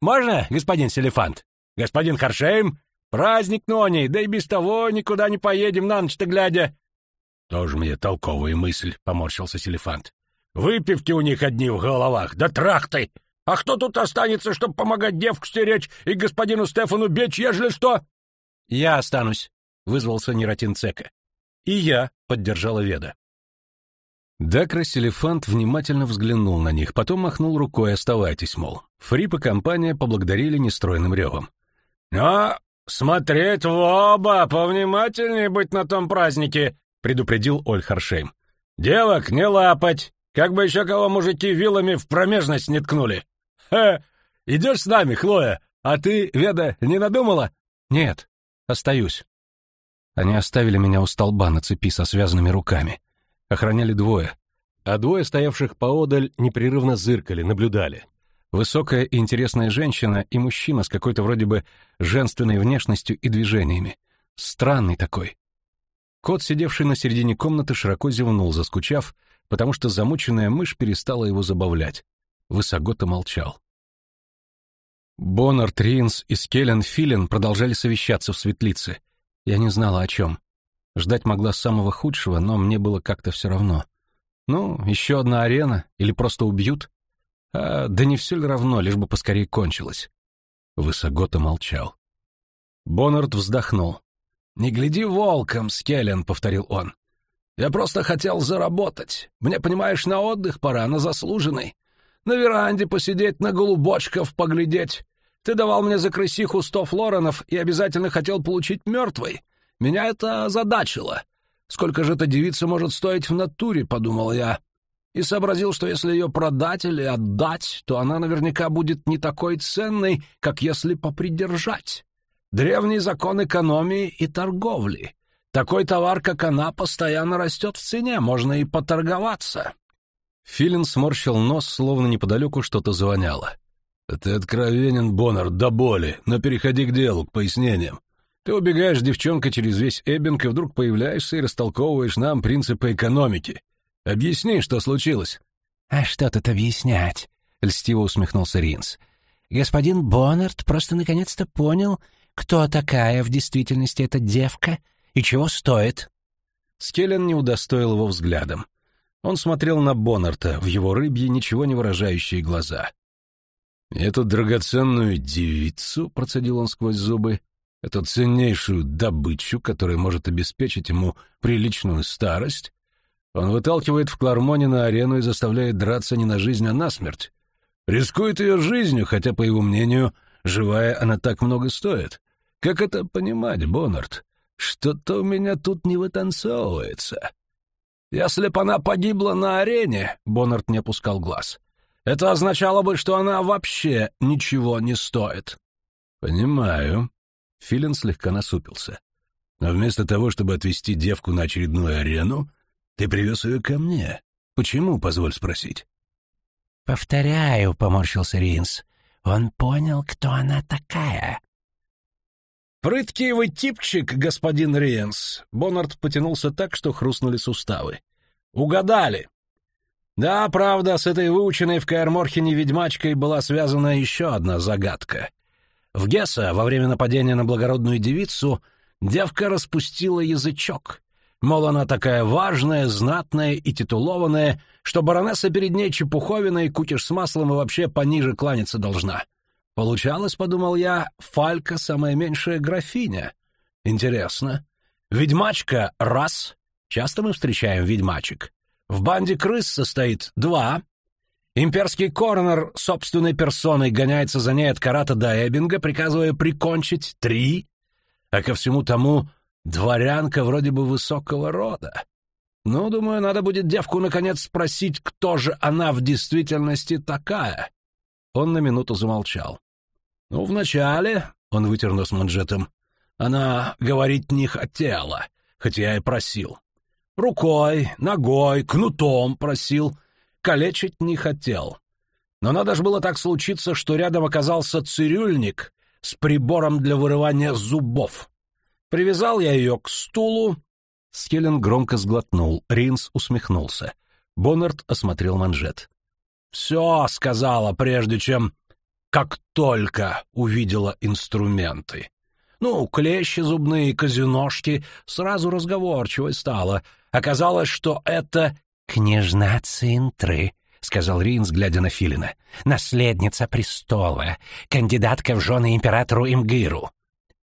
S3: Можно, господин Селефант? Господин Харшейм? Праздник нони, да и без того никуда не поедем на ночь-то глядя. Тоже мне толковая мысль, поморщился Селефант. Выпивки у них одни в головах, да трахты! А кто тут останется, чтобы помогать девку стеречь и господину Стефану бечь, ежели что?» «Я останусь», — вызвался Нератин Цека. «И я», — поддержала Веда.
S1: Дакрос Элефант внимательно взглянул на них, потом махнул рукой, оставайтесь, мол. Фрип и компания поблагодарили нестройным ревом.
S3: «Но смотреть в оба, повнимательнее быть на том празднике», — предупредил Ольхаршейм. «Девок не лапать, как бы еще кого мужики вилами в промежность не ткнули». «Ха! Идешь с нами, Хлоя? А ты, Веда, не надумала?»
S1: «Нет, остаюсь». Они оставили меня у столба на цепи со связанными руками. Охраняли двое. А двое, стоявших поодаль, непрерывно зыркали, наблюдали. Высокая и интересная женщина и мужчина с какой-то вроде бы женственной внешностью и движениями. Странный такой. Кот, сидевший на середине комнаты, широко зевнул, заскучав, потому что замученная мышь перестала его забавлять. Высогота молчал. Боннер, Тринс и Скеллен Филин продолжали совещаться в светлице. Я не знала, о чем.
S2: Ждать могла самого худшего, но мне было как-то все равно. Ну, еще одна арена, или просто убьют? А, да не все ли равно, лишь бы поскорее кончилось. Высогота молчал. Боннард вздохнул. «Не гляди волком, Скеллен», — повторил он. «Я просто хотел заработать. Мне, понимаешь, на отдых пора, на заслуженный. На веранде посидеть, на голубочков поглядеть. Ты давал мне за крысиху сто флоранов и обязательно хотел получить мертвой. Меня это озадачило. Сколько же эта девица может стоить в натуре, подумал я. И сообразил, что если ее продать или отдать, то она наверняка будет не такой ценной, как если попридержать. Древний закон экономии и торговли. Такой товар, как она, постоянно растет в цене, можно и поторговаться. Филин сморщил нос, словно неподалеку что-то звоняло. «Ты откровенен, Боннер, до боли, но переходи к делу, к пояснениям. Ты убегаешь, девчонка, через весь Эббинг, и вдруг появляешься и растолковываешь нам принципы экономики. Объясни, что случилось».
S4: «А что тут объяснять?» — льстиво усмехнулся Ринс. «Господин Боннард просто наконец-то понял, кто такая в действительности эта девка и чего стоит».
S2: Скеллен не удостоил его взглядом. Он смотрел на Боннарта в его рыбьи, ничего не выражающие глаза. «Эту драгоценную девицу», — процедил он сквозь зубы, эту ценнейшую добычу, которая может обеспечить ему приличную старость, он выталкивает в Клармоне на арену и заставляет драться не на жизнь, а на смерть. Рискует ее жизнью, хотя, по его мнению, живая она так много стоит. Как это понимать, Боннард? Что-то у меня тут не вытанцовывается. Если б она погибла на арене, Боннард не опускал глаз, это означало бы, что она вообще ничего не стоит. Понимаю. Филин слегка насупился. Но вместо того, чтобы отвезти девку на очередную арену, ты привез ее ко мне. Почему, позволь спросить?
S4: Повторяю, поморщился Ринс. Он понял, кто она такая.
S2: «Прыткий вы типчик, господин Риенс!» Боннард потянулся так, что хрустнули суставы. «Угадали!» Да, правда, с этой выученной в Каэрморхене ведьмачкой была связана еще одна загадка. В Гесса во время нападения на благородную девицу девка распустила язычок. Мол, она такая важная, знатная и титулованная, что баронесса перед ней чепуховина и кутишь с маслом и вообще пониже кланяться должна. Получалось, подумал я, Фалька самая меньшая графиня. Интересно. Ведьмачка — раз. Часто мы встречаем ведьмачек. В банде крыс состоит два. Имперский коронер собственной персоной гоняется за ней от Карата до Эббинга, приказывая прикончить три. А ко всему тому дворянка вроде бы высокого рода. Ну, думаю, надо будет девку наконец спросить, кто же она в действительности такая. Он на минуту замолчал. Ну, вначале, он вытер нос манжетом, она говорить не хотела, хотя я и просил. Рукой, ногой, кнутом просил, калечить не хотел. Но надо же было так случиться, что рядом оказался цирюльник с прибором для вырывания зубов. Привязал я ее к стулу. Скеллен громко сглотнул, Ринс усмехнулся. Боннард осмотрел манжет. «Все», — сказала, прежде чем как только увидела инструменты. Ну, клещи зубные, казиношки, сразу разговорчивой стала. Оказалось, что это
S4: «Княжна Цинтры», — сказал Ринс, глядя на Филина. «Наследница престола, кандидатка в жены императору Имгиру».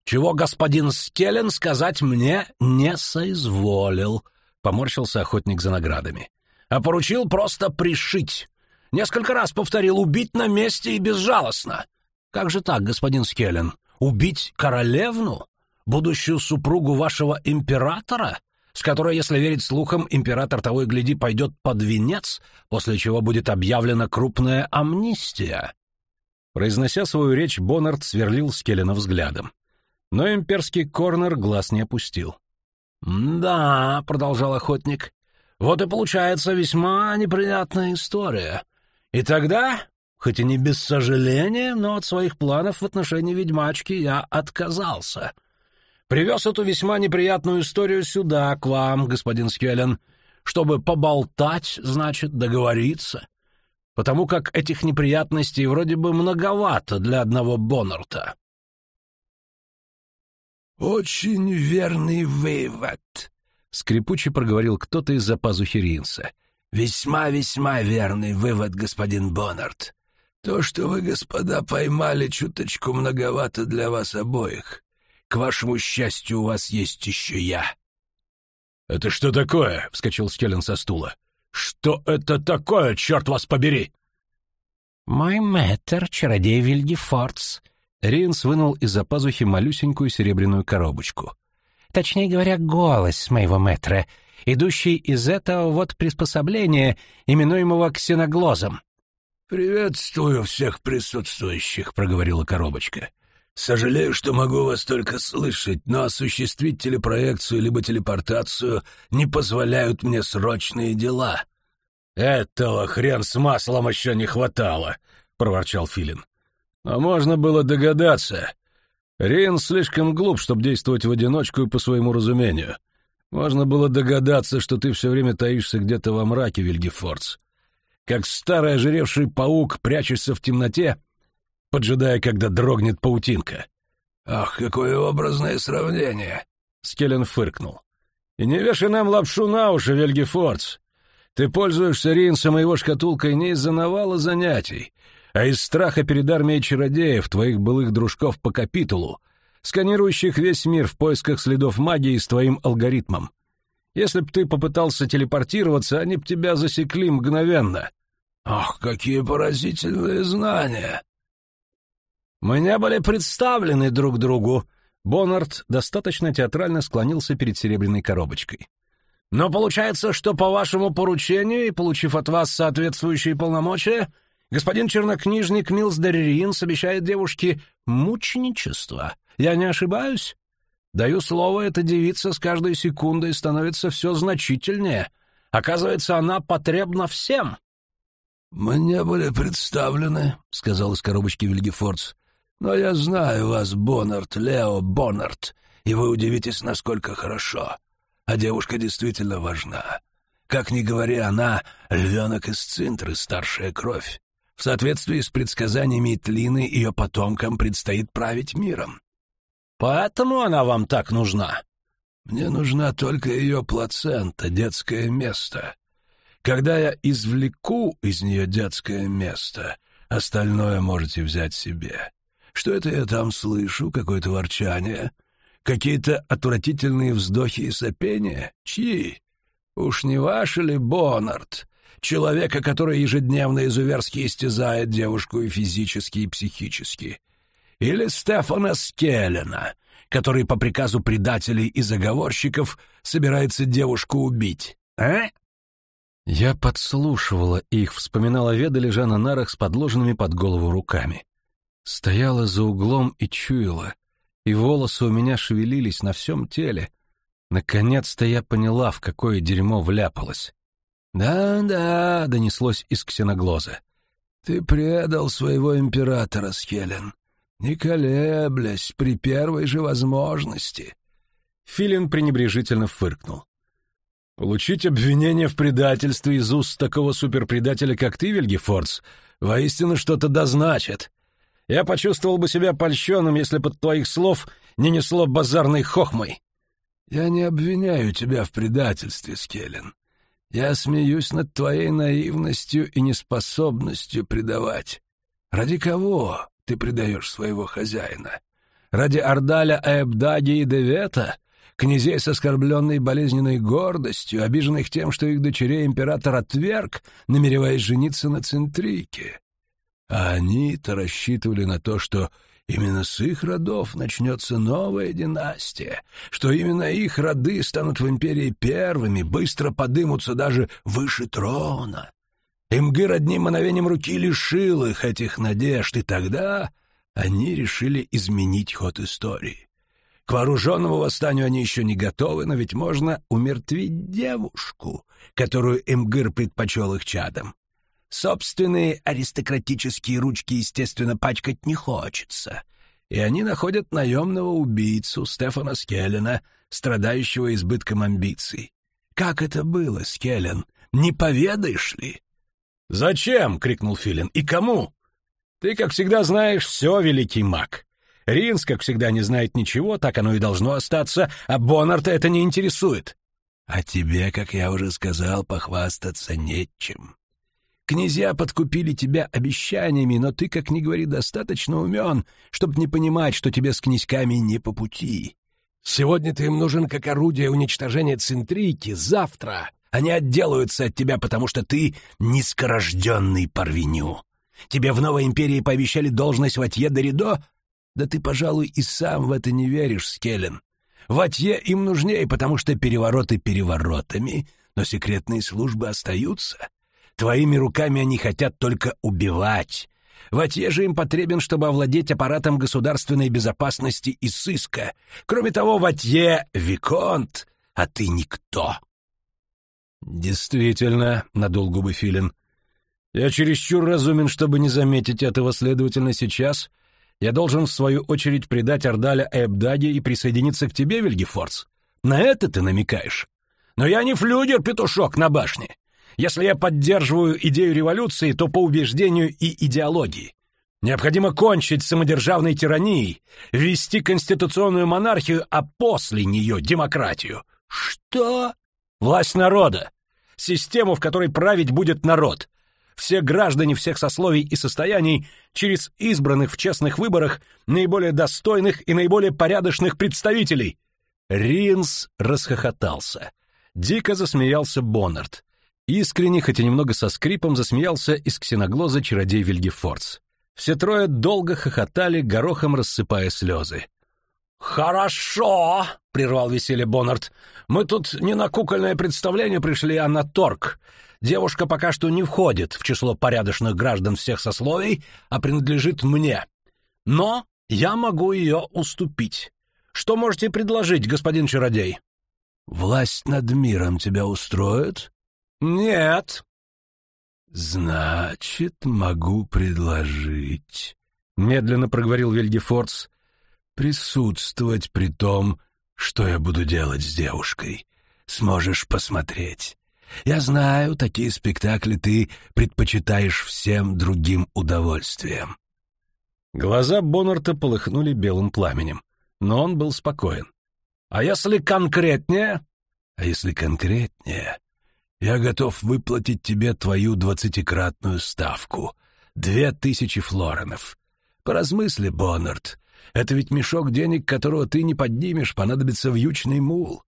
S2: «Чего господин Скеллен сказать мне не соизволил», — поморщился охотник за наградами. «А поручил просто пришить. Несколько раз повторил «убить на месте и безжалостно». Как же так, господин Скеллен? Убить королевну? Будущую супругу вашего императора? С которой, если верить слухам, император того и гляди пойдет под венец, после чего будет объявлена крупная амнистия. Произнося свою речь, Боннард сверлил Скеллена взглядом. Но имперский корнер глаз не опустил. «Да», — продолжал охотник, — «вот и получается весьма неприятная история. И тогда, хоть и не без сожаления, но от своих планов в отношении ведьмачки я отказался. Привез эту весьма неприятную историю сюда, к вам, господин Скеллен, чтобы поболтать, значит, договориться. Потому как этих неприятностей вроде бы многовато для одного Боннарта. «Очень верный вывод», Скрипуче проговорил кто-то из-за пазухи Ринса.
S6: «Весьма-весьма верный вывод, господин Боннард. То, что вы, господа, поймали чуточку многовато для вас обоих. К вашему счастью, у вас есть еще я».
S2: «Это что такое?» — вскочил Скеллен со стула. «Что это такое, черт вас побери?»
S5: «Мой мэтр, чародей Вильгефордс».
S2: Ринс вынул из-за пазухи малюсенькую серебряную коробочку.
S5: «Точнее говоря, голос моего мэтра, идущий из этого вот приспособления, именуемого ксеноглозом».
S6: «Приветствую всех присутствующих», — проговорила коробочка. «Сожалею, что могу вас только слышать, но осуществить телепроекцию либо телепортацию не позволяют мне срочные дела».
S2: «Этого хрен с маслом еще не хватало», — проворчал Филин. «Но можно было догадаться. Рин слишком глуп, чтобы действовать в одиночку и по своему разумению. Можно было догадаться, что ты все время таишься где-то во мраке, Вильгефордс. Как старый ожиревший паук прячешься в темноте, поджидая, когда дрогнет паутинка».
S6: «Ах, какое образное сравнение!»
S2: — Скеллен фыркнул. «И не вешай нам лапшу на уши, Вильгефордс. Ты пользуешься ринсом и его шкатулкой не из-за навала занятий, а из страха перед армией чародеев, твоих былых дружков по капитулу, сканирующих весь мир в поисках следов магии с твоим алгоритмом. Если б ты попытался телепортироваться, они б тебя засекли мгновенно.
S6: Ах, какие поразительные знания!
S2: Мы не были представлены друг другу. Боннард достаточно театрально склонился перед серебряной коробочкой. Но получается, что по вашему поручению и получив от вас соответствующие полномочия, господин чернокнижник Милс Дерринс обещает девушке мученичество. Я не ошибаюсь? Даю слово, эта девица с каждой секундой становится все значительнее. Оказывается, она потребна всем.
S6: «Мы не были представлены», — сказал из коробочки Вильгефордс. «Но я знаю вас, Боннард, Лео Боннард, и вы удивитесь, насколько хорошо. А девушка действительно важна. Как ни говори, она — львенок из цинтры, старшая кровь. В соответствии с предсказаниями Тлины ее потомкам предстоит править миром.
S2: Поэтому она вам так нужна?
S6: Мне нужна только ее плацента, детское место. Когда я извлеку из нее детское место, остальное можете взять себе. Что это я там слышу? Какое-то ворчание? Какие-то отвратительные вздохи и сопения? Чьи? Уж не ваши ли, Боннард? Человека, который ежедневно изуверски истязает девушку и физически, и психически. Или Стефана Скеллена, который по приказу предателей и заговорщиков собирается девушку убить, а?
S2: Я подслушивала их, вспоминала Веда, лежа на нарах с подложенными под голову руками. Стояла за углом и чуяла — и волосы у меня шевелились на всем теле. Наконец-то я поняла, в какое дерьмо вляпалась.
S6: «Да-да», — донеслось из ксеноглоза. «Ты предал своего императора, Скеллен, не колеблясь, при первой же возможности».
S2: Филин пренебрежительно фыркнул. «Получить обвинение в предательстве из уст такого суперпредателя, как ты, Вильгефордс, воистину что-то дозначит. Я почувствовал бы себя польщенным, если под твоих слов не несло базарной хохмой.
S6: Я не обвиняю тебя в предательстве, Скеллен. Я смеюсь над твоей наивностью и неспособностью предавать. Ради кого ты предаешь своего хозяина? Ради Ордаля Аэбдаги и Девета, князей с оскорбленной болезненной гордостью, обиженных тем, что их дочерей император отверг, намереваясь жениться на Центрике? А они-то рассчитывали на то, что именно с их родов начнется новая династия, что именно их роды станут в империи первыми, быстро подымутся даже выше трона. Имгыр одним мановением руки лишил их этих надежд, и тогда они решили изменить ход истории. К вооруженному восстанию они еще не готовы, но ведь можно умертвить девушку, которую Имгыр предпочел их чадом. Собственные аристократические ручки, естественно, пачкать не хочется. И они находят наемного убийцу Стефана Скеллена, страдающего избытком амбиций. Как это было, Скеллен? Не поведаешь ли?
S2: «Зачем?» — крикнул Филин. «И кому?» «Ты, как всегда, знаешь все, великий маг. Ринс, как всегда, не знает ничего, так оно и должно остаться, а Боннарта это не интересует».
S6: А тебе, как я уже сказал, похвастаться нечем. Князья подкупили тебя обещаниями, но ты, как ни говори, достаточно умен, чтобы не понимать, что тебе с князьками не по пути. Сегодня ты им нужен как орудие уничтожения центрики, завтра они отделаются от тебя, потому что ты низкорожденный парвеню. Тебе в Новой Империи пообещали должность Ватье Доридо? Да ты, пожалуй, и сам в это не веришь, Скеллен. Ватье им нужнее, потому что перевороты переворотами, но секретные службы остаются. Твоими руками они хотят только убивать. Ватье же им потребен, чтобы овладеть аппаратом государственной безопасности и сыска. Кроме того, Ватье — Виконт, а ты никто.
S2: «Действительно», — надул губы Филин. «Я чересчур разумен, чтобы не заметить этого, следовательно, сейчас я должен, в свою очередь, предать Ордаля Эбдаге и присоединиться к тебе, Вильгефорс. На это ты намекаешь? Но я не флюгер, петушок на башне. Если я поддерживаю идею революции, то по убеждению и идеологии. Необходимо кончить самодержавной тиранией, ввести конституционную монархию, а после нее демократию. Что? Власть народа. Систему, в которой править будет народ. Все граждане всех сословий и состояний через избранных в честных выборах наиболее достойных и наиболее порядочных представителей. Ринс расхохотался. Дико засмеялся Боннард. Искренне, хотя немного со скрипом, засмеялся из ксеноглоза чародей Вильгефордс. Все трое долго хохотали, горохом рассыпая слезы. «Хорошо!» — прервал веселье Боннард. «Мы тут не на кукольное представление пришли, а на торг. Девушка пока что не входит в число порядочных граждан всех сословий, а принадлежит мне. Но я могу ее уступить. Что можете предложить, господин чародей?»
S6: «Власть над миром тебя устроит?»
S2: «Нет».
S6: «Значит, могу предложить», — медленно проговорил Вильгефордс, «присутствовать при том, что я буду делать с девушкой. Сможешь посмотреть. Я знаю, такие спектакли ты предпочитаешь всем другим удовольствием».
S2: Глаза Боннарта полыхнули белым пламенем, но он был спокоен. «А если конкретнее?»
S6: «А если конкретнее?» Я готов выплатить тебе твою двадцатикратную ставку. Две тысячи флоренов. Поразмысли, Боннард. Это ведь мешок денег, которого ты не поднимешь, понадобится вьючный мул.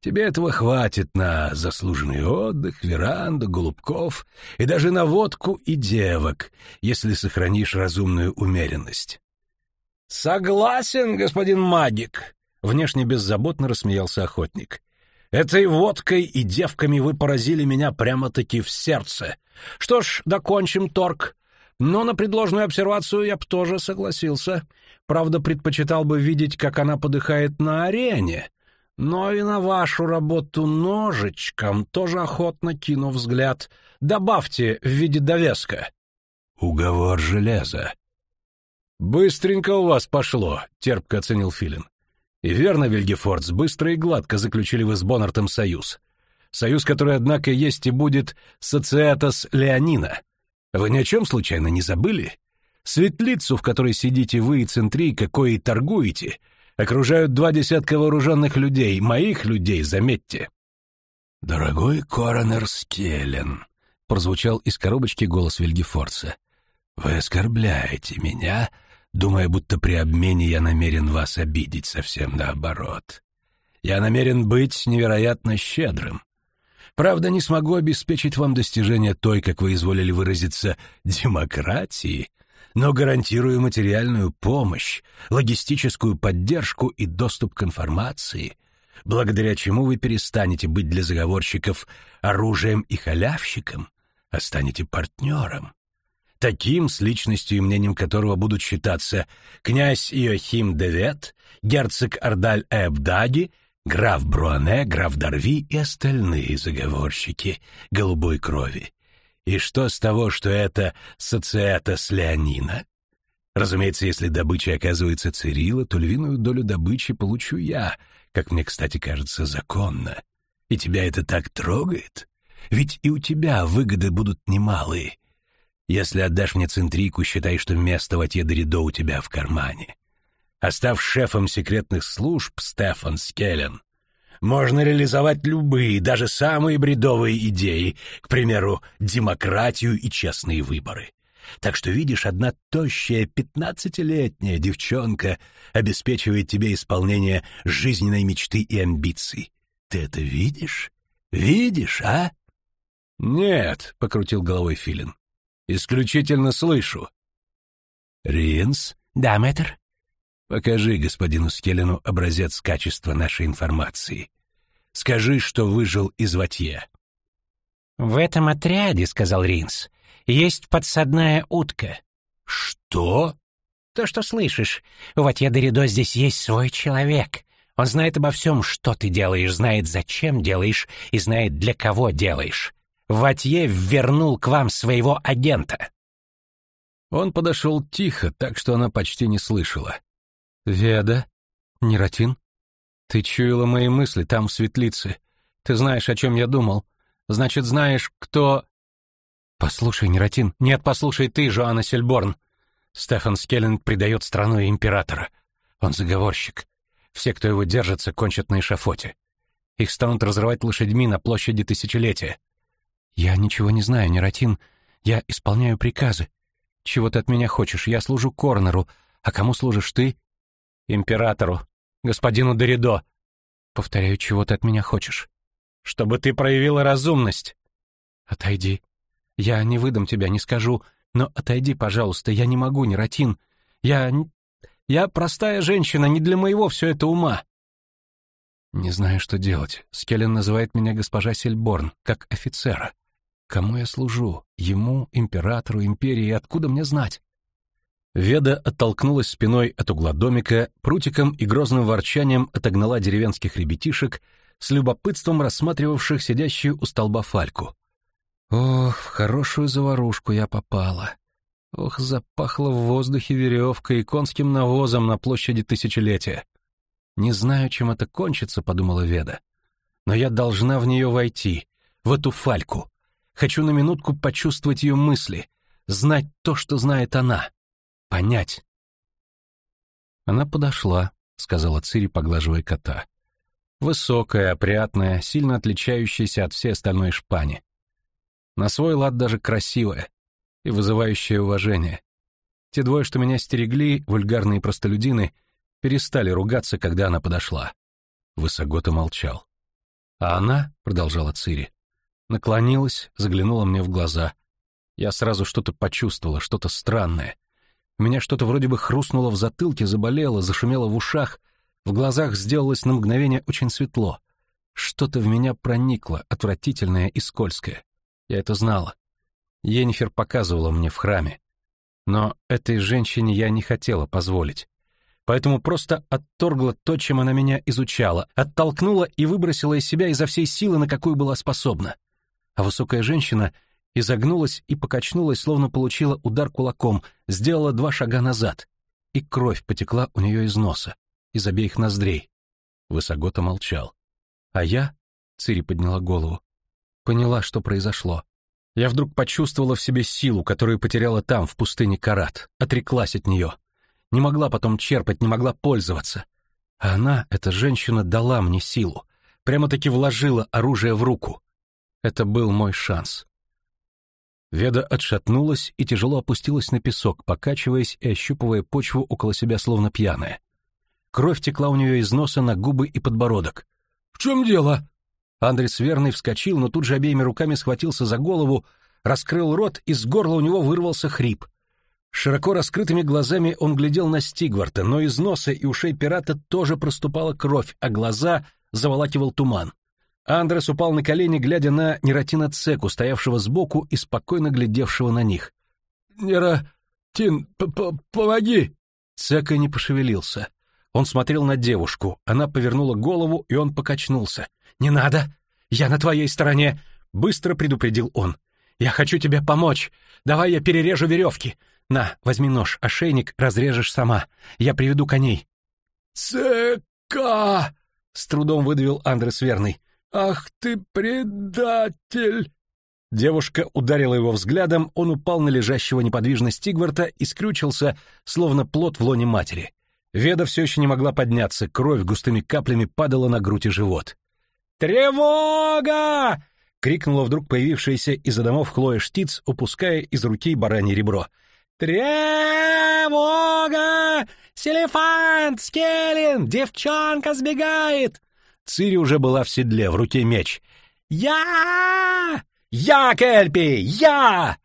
S6: Тебе этого хватит на заслуженный отдых, веранду, голубков и даже на водку и девок, если сохранишь разумную умеренность.
S2: «Согласен, господин магик!» — внешне беззаботно рассмеялся охотник. Этой водкой и девками вы поразили меня прямо-таки в сердце. Что ж, докончим торг. Но на предложенную обсервацию я б тоже согласился. Правда, предпочитал бы видеть, как она подыхает на арене. Но и на вашу работу ножичком тоже охотно кину взгляд. Добавьте в виде довеска.
S6: Уговор железа.
S2: Быстренько у вас пошло, терпко оценил Филин. И верно, Вильгефордс, быстро и гладко заключили вы с Бонартом союз. Союз, который, однако, есть и будет социатос Леонина. Вы ни о чем случайно не забыли? Светлицу, в которой сидите вы и центри, какой и торгуете, окружают два десятка вооруженных людей, моих людей, заметьте.
S6: «Дорогой коронер Скеллен», — прозвучал из коробочки голос Вильгефорца, — «вы оскорбляете меня, думая, будто при обмене я намерен вас обидеть, совсем наоборот. Я намерен быть невероятно щедрым. Правда, не смогу обеспечить вам достижение той, как вы изволили выразиться, демократии, но гарантирую материальную помощь, логистическую поддержку и доступ к информации, благодаря чему вы перестанете быть для заговорщиков оружием и халявщиком, а станете партнером таким, с личностью и мнением которого будут считаться князь Иохим Девет, герцог Ардаль Эбдаги, граф Бруане, граф Дарви и остальные заговорщики голубой крови. И что с того, что это социата с Леонина? Разумеется, если добычей оказывается Цирила, то львиную долю добычи получу я, как мне, кстати, кажется, законно. И тебя это так трогает? Ведь и у тебя выгоды будут немалые. Если отдашь мне центрику, считай, что место в Атьедеридо у тебя в кармане. Остав шефом секретных служб, Стефан Скеллен, можно реализовать любые, даже самые бредовые идеи, к примеру, демократию и честные выборы. Так что, видишь, одна тощая пятнадцатилетняя девчонка обеспечивает тебе исполнение жизненной мечты и амбиций. Ты это видишь? Видишь, а?
S2: Нет, покрутил головой Филин. Исключительно слышу. Ринс?
S5: Да, мэтр.
S2: Покажи господину Скеллену образец качества нашей информации. Скажи, что выжил из Ватье.
S5: В этом отряде, сказал Ринс, есть подсадная утка.
S2: Что?
S5: То, что слышишь. У Ватье Доридо здесь есть свой человек. Он знает обо всем, что ты делаешь, знает, зачем делаешь и знает, для кого делаешь. Ватье вернул к вам своего агента.
S2: Он подошел тихо, так что она почти не слышала.
S3: «Веда? Нератин? Ты чуяла мои мысли там, в светлице. Ты знаешь, о чем я думал. Значит, знаешь, кто...» «Послушай, Нератин. Нет, послушай ты, Жоанна Сельборн. Стефан Скеллен предает страну и императора. Он заговорщик. Все, кто его держится, кончат на эшафоте. Их станут разрывать лошадьми на площади Тысячелетия. Я ничего не знаю, Нератин. Я исполняю приказы. Чего ты от меня хочешь? Я служу Корнеру. А кому служишь ты? Императору, господину Доридо. Повторяю, чего ты от меня хочешь? Чтобы ты проявила разумность. Отойди. Я не выдам тебя, не скажу, но отойди, пожалуйста, я не могу, Нератин. Я... я простая женщина, не для моего все это ума. Не знаю, что делать. Скеллен называет меня госпожа Сельборн, как офицера. Кому я служу? Ему, императору, империи, откуда мне знать?
S2: Веда оттолкнулась спиной от угла домика, прутиком и грозным ворчанием отогнала деревенских ребятишек, с любопытством рассматривавших сидящую у столба фальку.
S3: Ох, в хорошую заварушку я попала. Ох, запахло в воздухе веревкой и конским навозом на площади Тысячелетия. Не знаю, чем это кончится, подумала Веда. Но я должна в нее войти, в эту фальку. Хочу на минутку почувствовать ее мысли, знать то, что знает она понять. Она подошла, сказала Цири, поглаживая кота. Высокая, опрятная, сильно отличающаяся от всей остальной шпани. На свой лад даже красивая и вызывающая уважение. Те двое, что меня стерегли, вульгарные простолюдины, перестали ругаться, когда она подошла. Высогота молчал. А она, продолжала Цири, наклонилась, заглянула мне в глаза. Я сразу что-то почувствовала, что-то странное, у меня что-то вроде бы хрустнуло в затылке, заболело, зашумело в ушах, в глазах сделалось на мгновение очень светло. Что-то в меня проникло, отвратительное и скользкое. Я это знала. Енифер показывала мне в храме. Но этой женщине я не хотела позволить. Поэтому просто отторгла то, чем она меня изучала, оттолкнула и выбросила из себя изо всей силы, на какую была способна. А высокая женщина изогнулась и покачнулась, словно получила удар кулаком, сделала два шага назад, и кровь потекла у нее из носа, из обеих ноздрей. Высогота молчал. А я, Цири подняла голову, поняла, что произошло. Я вдруг почувствовала в себе силу, которую потеряла там, в пустыне Карат, отреклась от нее. Не могла потом черпать, не могла пользоваться. А она, эта женщина, дала мне силу, прямо-таки вложила оружие в руку. Это был мой шанс. Веда отшатнулась и тяжело опустилась на песок, покачиваясь и ощупывая почву около себя словно пьяная. Кровь текла у нее из носа на губы и подбородок.
S6: «В чем дело?»
S3: Андрес верный вскочил, но тут же обеими руками схватился за голову, раскрыл рот, и с горла у него вырвался хрип. Широко раскрытыми глазами он глядел на Стигварта, но из носа и ушей пирата тоже проступала кровь, а глаза заволакивал туман. Андрес упал на колени, глядя на Нератина Цеку, стоявшего сбоку и спокойно глядевшего на них.
S6: «Нератин, помоги!»
S3: Цека не пошевелился. Он смотрел на девушку, она повернула голову, и он покачнулся. «Не надо! Я на твоей стороне!» — быстро предупредил он. «Я хочу тебе помочь! Давай я перережу веревки! На, возьми нож, ошейник разрежешь сама. Я приведу коней!»
S6: «Цека!» — с трудом выдавил Андрес Верный. «Ах ты предатель!»
S3: Девушка ударила его взглядом, он упал на лежащего неподвижно Стигварта и скрючился, словно плод в лоне матери. Веда все еще не могла подняться, кровь густыми каплями падала на грудь и живот.
S2: «Тревога!» — крикнула вдруг появившаяся из-за домов Хлоя Штиц, упуская из руки баранье ребро. «Тревога! Селефант! Скеллин! Девчонка сбегает!» Цири уже была в седле, в руке меч. «Я! Я, Кельпи! Я!»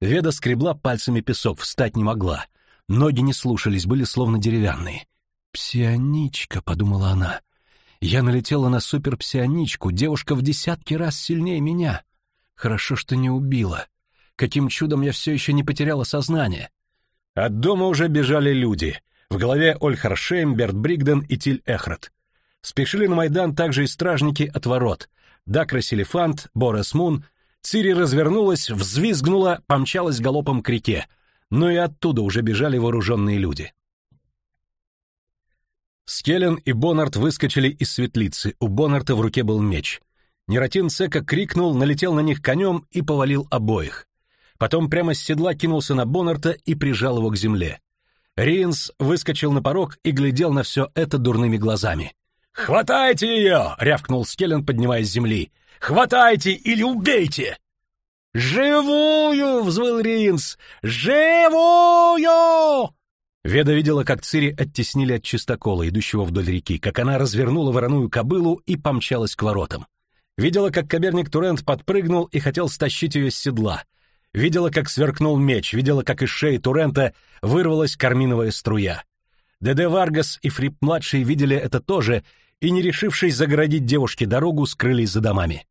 S2: Веда скребла пальцами песок, встать не могла. Ноги не слушались, были словно деревянные. «Псионичка», — подумала она. «Я налетела на суперпсионичку, девушка в десятки раз сильнее меня. Хорошо, что не убила. Каким чудом я все еще не потеряла сознание?» От дома уже бежали люди. В голове Оль Харшейм, Берт Бригден и Тиль Эхрад. Спешили на Майдан также и стражники от ворот. Дакре Силифант, Борес Мун. Цири развернулась, взвизгнула, помчалась галопом к реке. Но и оттуда уже бежали вооруженные люди. Скеллен и Бонарт выскочили из светлицы, у Бонарта в руке был меч. Нератин Сека крикнул, налетел на них конем и повалил обоих. Потом прямо с седла кинулся на Бонарта и прижал его к земле. Риенс выскочил на порог и глядел на все это дурными глазами. «Хватайте ее!» — рявкнул Скеллен, поднимаясь с земли. «Хватайте или убейте!» «Живую!» — взвыл Риенс. «Живую!» Веда видела, как Цири оттеснили от чистокола, идущего вдоль реки, как она развернула вороную кобылу и помчалась к воротам. Видела, как каберник Турент подпрыгнул и хотел стащить ее с седла. Видела, как сверкнул меч, видела, как из шеи Турента вырвалась карминовая струя. Деде Варгас и Фрип-младший видели это тоже и, не решившись загородить девушке дорогу, скрылись за домами.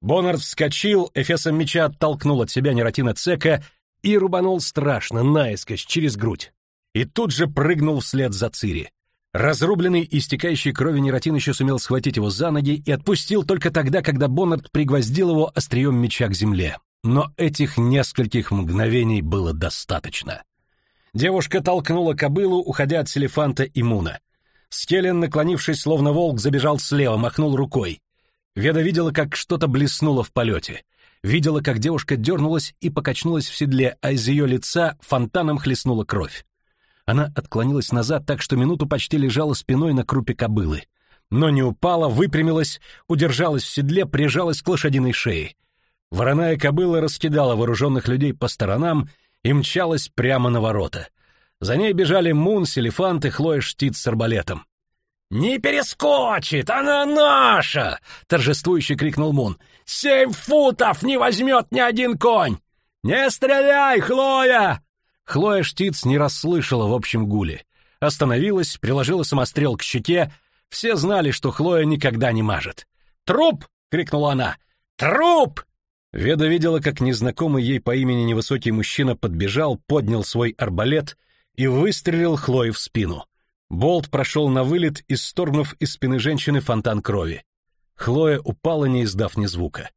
S2: Бонард вскочил, эфесом меча оттолкнул от себя Нератина Цека и рубанул страшно, наискось, через грудь. И тут же прыгнул вслед за Цири. Разрубленный и истекающий крови Нератин еще сумел схватить его за ноги и отпустил только тогда, когда Боннард пригвоздил его острием меча к земле. Но этих нескольких мгновений было достаточно. Девушка толкнула кобылу, уходя от селефанта и Муна. Скелен, наклонившись, словно волк, забежал слева, махнул рукой. Веда видела, как что-то блеснуло в полете. Видела, как девушка дернулась и покачнулась в седле, а из ее лица фонтаном хлестнула кровь. Она отклонилась назад так, что минуту почти лежала спиной на крупе кобылы. Но не упала, выпрямилась, удержалась в седле, прижалась к лошадиной шее. Вороная кобыла раскидала вооруженных людей по сторонам и мчалась прямо на ворота. За ней бежали Мун, Селефант и Хлоя Штит с арбалетом. «Не перескочит! Она наша!» — торжествующе крикнул Мун. «Семь футов не возьмет ни один конь! Не стреляй, Хлоя!» Хлоя Штиц не расслышала в общем гуле. Остановилась, приложила самострел к щеке. Все знали, что Хлоя никогда не мажет. «Труп!» — крикнула она. «Труп!» Веда видела, как незнакомый ей по имени невысокий мужчина подбежал, поднял свой арбалет и выстрелил Хлое в спину. Болт прошел на вылет, исторгнув из спины женщины фонтан крови. Хлоя упала, не издав ни звука.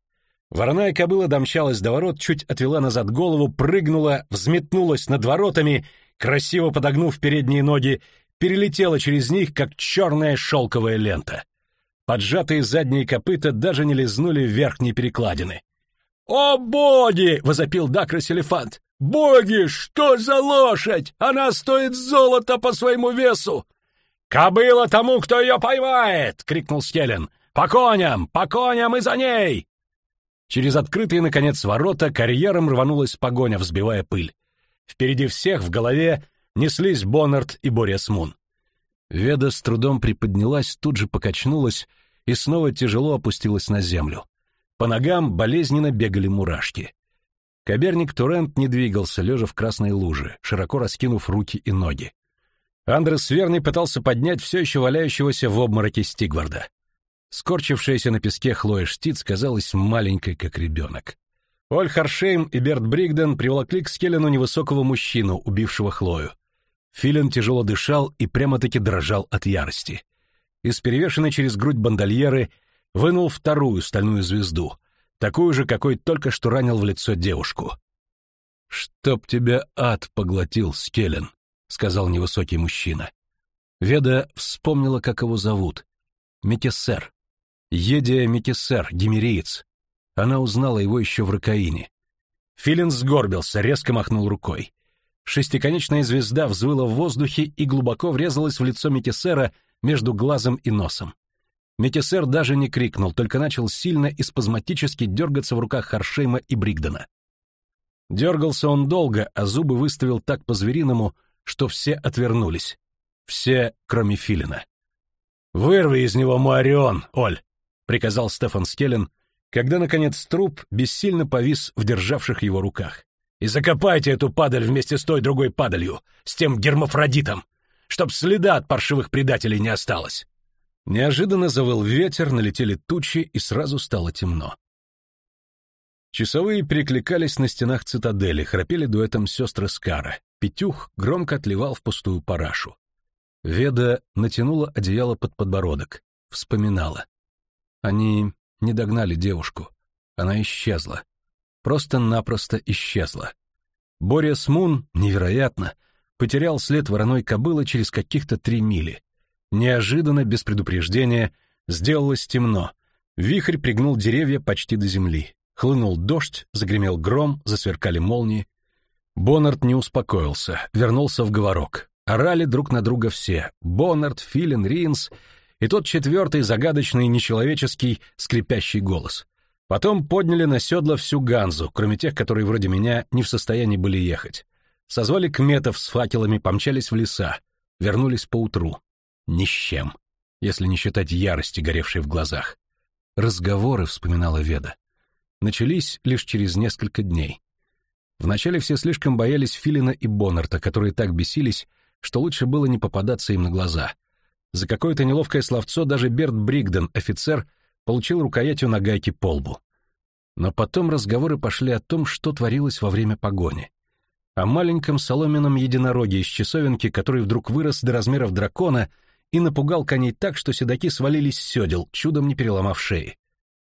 S2: Вороная кобыла домчалась до ворот, чуть отвела назад голову, прыгнула, взметнулась над воротами, красиво подогнув передние ноги, перелетела через них, как черная шелковая лента. Поджатые задние копыта даже не лизнули в верхние перекладины. «О, боги!» — возопил Дакрос Элефант. «Боги, что за лошадь? Она стоит золота по своему весу!» «Кобыла тому, кто ее поймает!» — крикнул Скеллен. «По коням! По коням и за ней!» Через открытые, наконец, ворота карьером рванулась погоня, взбивая пыль. Впереди всех в голове неслись Боннард и Борис Мун. Веда с трудом приподнялась, тут же покачнулась и снова тяжело опустилась на землю. По ногам болезненно бегали мурашки. Каберник Турент не двигался, лежа в красной луже, широко раскинув руки и ноги. Андрес Верный пытался поднять все еще валяющегося в обмороке Стигварда. Скорчившаяся на песке Хлоя Штиц казалась маленькой, как ребенок. Оль Харшейм и Берт Бригден приволокли к Скеллену невысокого мужчину, убившего Хлою. Филин тяжело дышал и прямо-таки дрожал от ярости. Из перевешенной через грудь бандольеры вынул вторую стальную звезду, такую же, какой только что ранил в лицо девушку. «Чтоб тебя ад поглотил, Скеллен», — сказал невысокий мужчина. Веда вспомнила, как его зовут. Метессер. Едия Метисер, гимериец. Она узнала его еще в Ракаине. Филин сгорбился, резко махнул рукой. Шестиконечная звезда взвыла в воздухе и глубоко врезалась в лицо Метисера между глазом и носом. Метисер даже не крикнул, только начал сильно и спазматически дергаться в руках Харшейма и Бригдена. Дергался он долго, а зубы выставил так по-звериному, что все отвернулись. Все, кроме Филина. «Вырви из него мой Орион, Оль!» — приказал Стефан Скеллен, когда, наконец, труп бессильно повис в державших его руках. «И закопайте эту падаль вместе с той другой падалью, с тем гермафродитом, чтоб следа от паршивых предателей не осталось!» Неожиданно завыл ветер, налетели тучи, и сразу стало темно. Часовые перекликались на стенах цитадели, храпели дуэтом сестры Скара. Петюх громко отливал в пустую парашу. Веда натянула одеяло под подбородок, вспоминала. Они не догнали девушку. Она исчезла. Просто-напросто исчезла. Боря Смун, невероятно, потерял след вороной кобылы через каких-то три мили. Неожиданно, без предупреждения, сделалось темно. Вихрь пригнул деревья почти до земли. Хлынул дождь, загремел гром, засверкали молнии. Боннард не успокоился, вернулся в говорок. Орали друг на друга все — Боннард, Филин, Ринс и тот четвертый загадочный, нечеловеческий, скрипящий голос. Потом подняли на седло всю Ганзу, кроме тех, которые вроде меня не в состоянии были ехать. Созвали кметов с факелами, помчались в леса, вернулись поутру ни с чем, если не считать ярости, горевшей в глазах. Разговоры, вспоминала Веда, начались лишь через несколько дней. Вначале все слишком боялись Филина и Боннарта, которые так бесились, что лучше было не попадаться им на глаза. За какое-то неловкое словцо даже Берт Бригден, офицер, получил рукоятью на гайке по лбу. Но потом разговоры пошли о том, что творилось во время погони. О маленьком соломенном единороге из часовенки, который вдруг вырос до размеров дракона — и напугал коней так, что седаки свалились с седел, чудом не переломав шеи.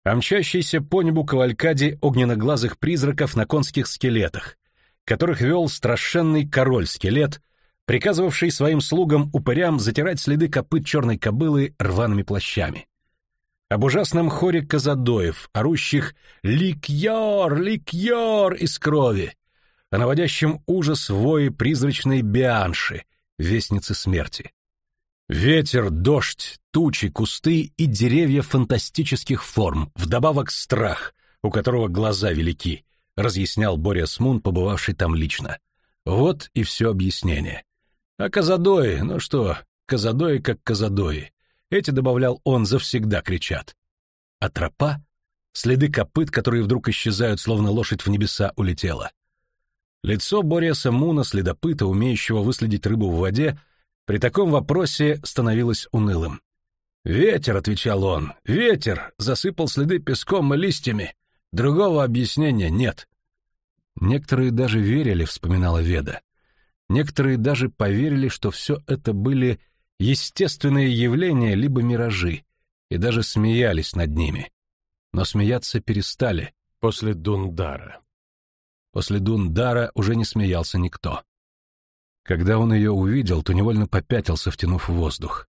S2: А мчащийся по небу кавалькаде огненноглазых призраков на конских скелетах, которых вел страшенный король-скелет, приказывавший своим слугам-упырям затирать следы копыт черной кобылы рваными плащами. Об ужасном хоре казадоев, орущих «Ликьор! Ликьор!» из крови, о наводящем ужас вое призрачной Бианши, вестницы смерти. Ветер, дождь, тучи, кусты и деревья фантастических форм, вдобавок страх, у которого глаза велики, разъяснял Боря Смун, побывавший там лично. Вот и все объяснение. А казадои, ну что, казадои как казадои. Эти, добавлял он, завсегда кричат. А тропа? Следы копыт, которые вдруг исчезают, словно лошадь в небеса улетела. Лицо Бориаса Муна, следопыта, умеющего выследить рыбу в воде, при таком вопросе становилось унылым. «Ветер», — отвечал он, — «ветер засыпал следы песком и листьями. Другого объяснения нет». Некоторые даже верили, вспоминала Веда. Некоторые даже поверили, что все это были естественные явления либо миражи, и даже смеялись над ними. Но смеяться перестали после Дундара. После Дундара уже не смеялся никто. Когда он ее увидел, то невольно попятился, втянув воздух.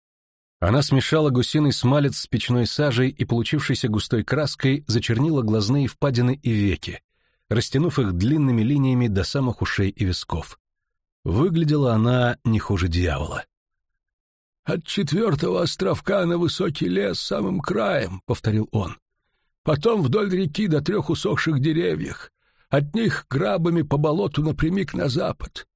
S2: Она смешала гусиный смалец с печной сажей и, получившейся густой краской, зачернила глазные впадины и веки, растянув их длинными линиями до самых ушей и висков. Выглядела она не хуже дьявола. «От четвертого островка на высокий лес самым краем», — повторил он. «Потом вдоль реки до трех усохших деревьях. От них грабами по болоту напрямик на запад.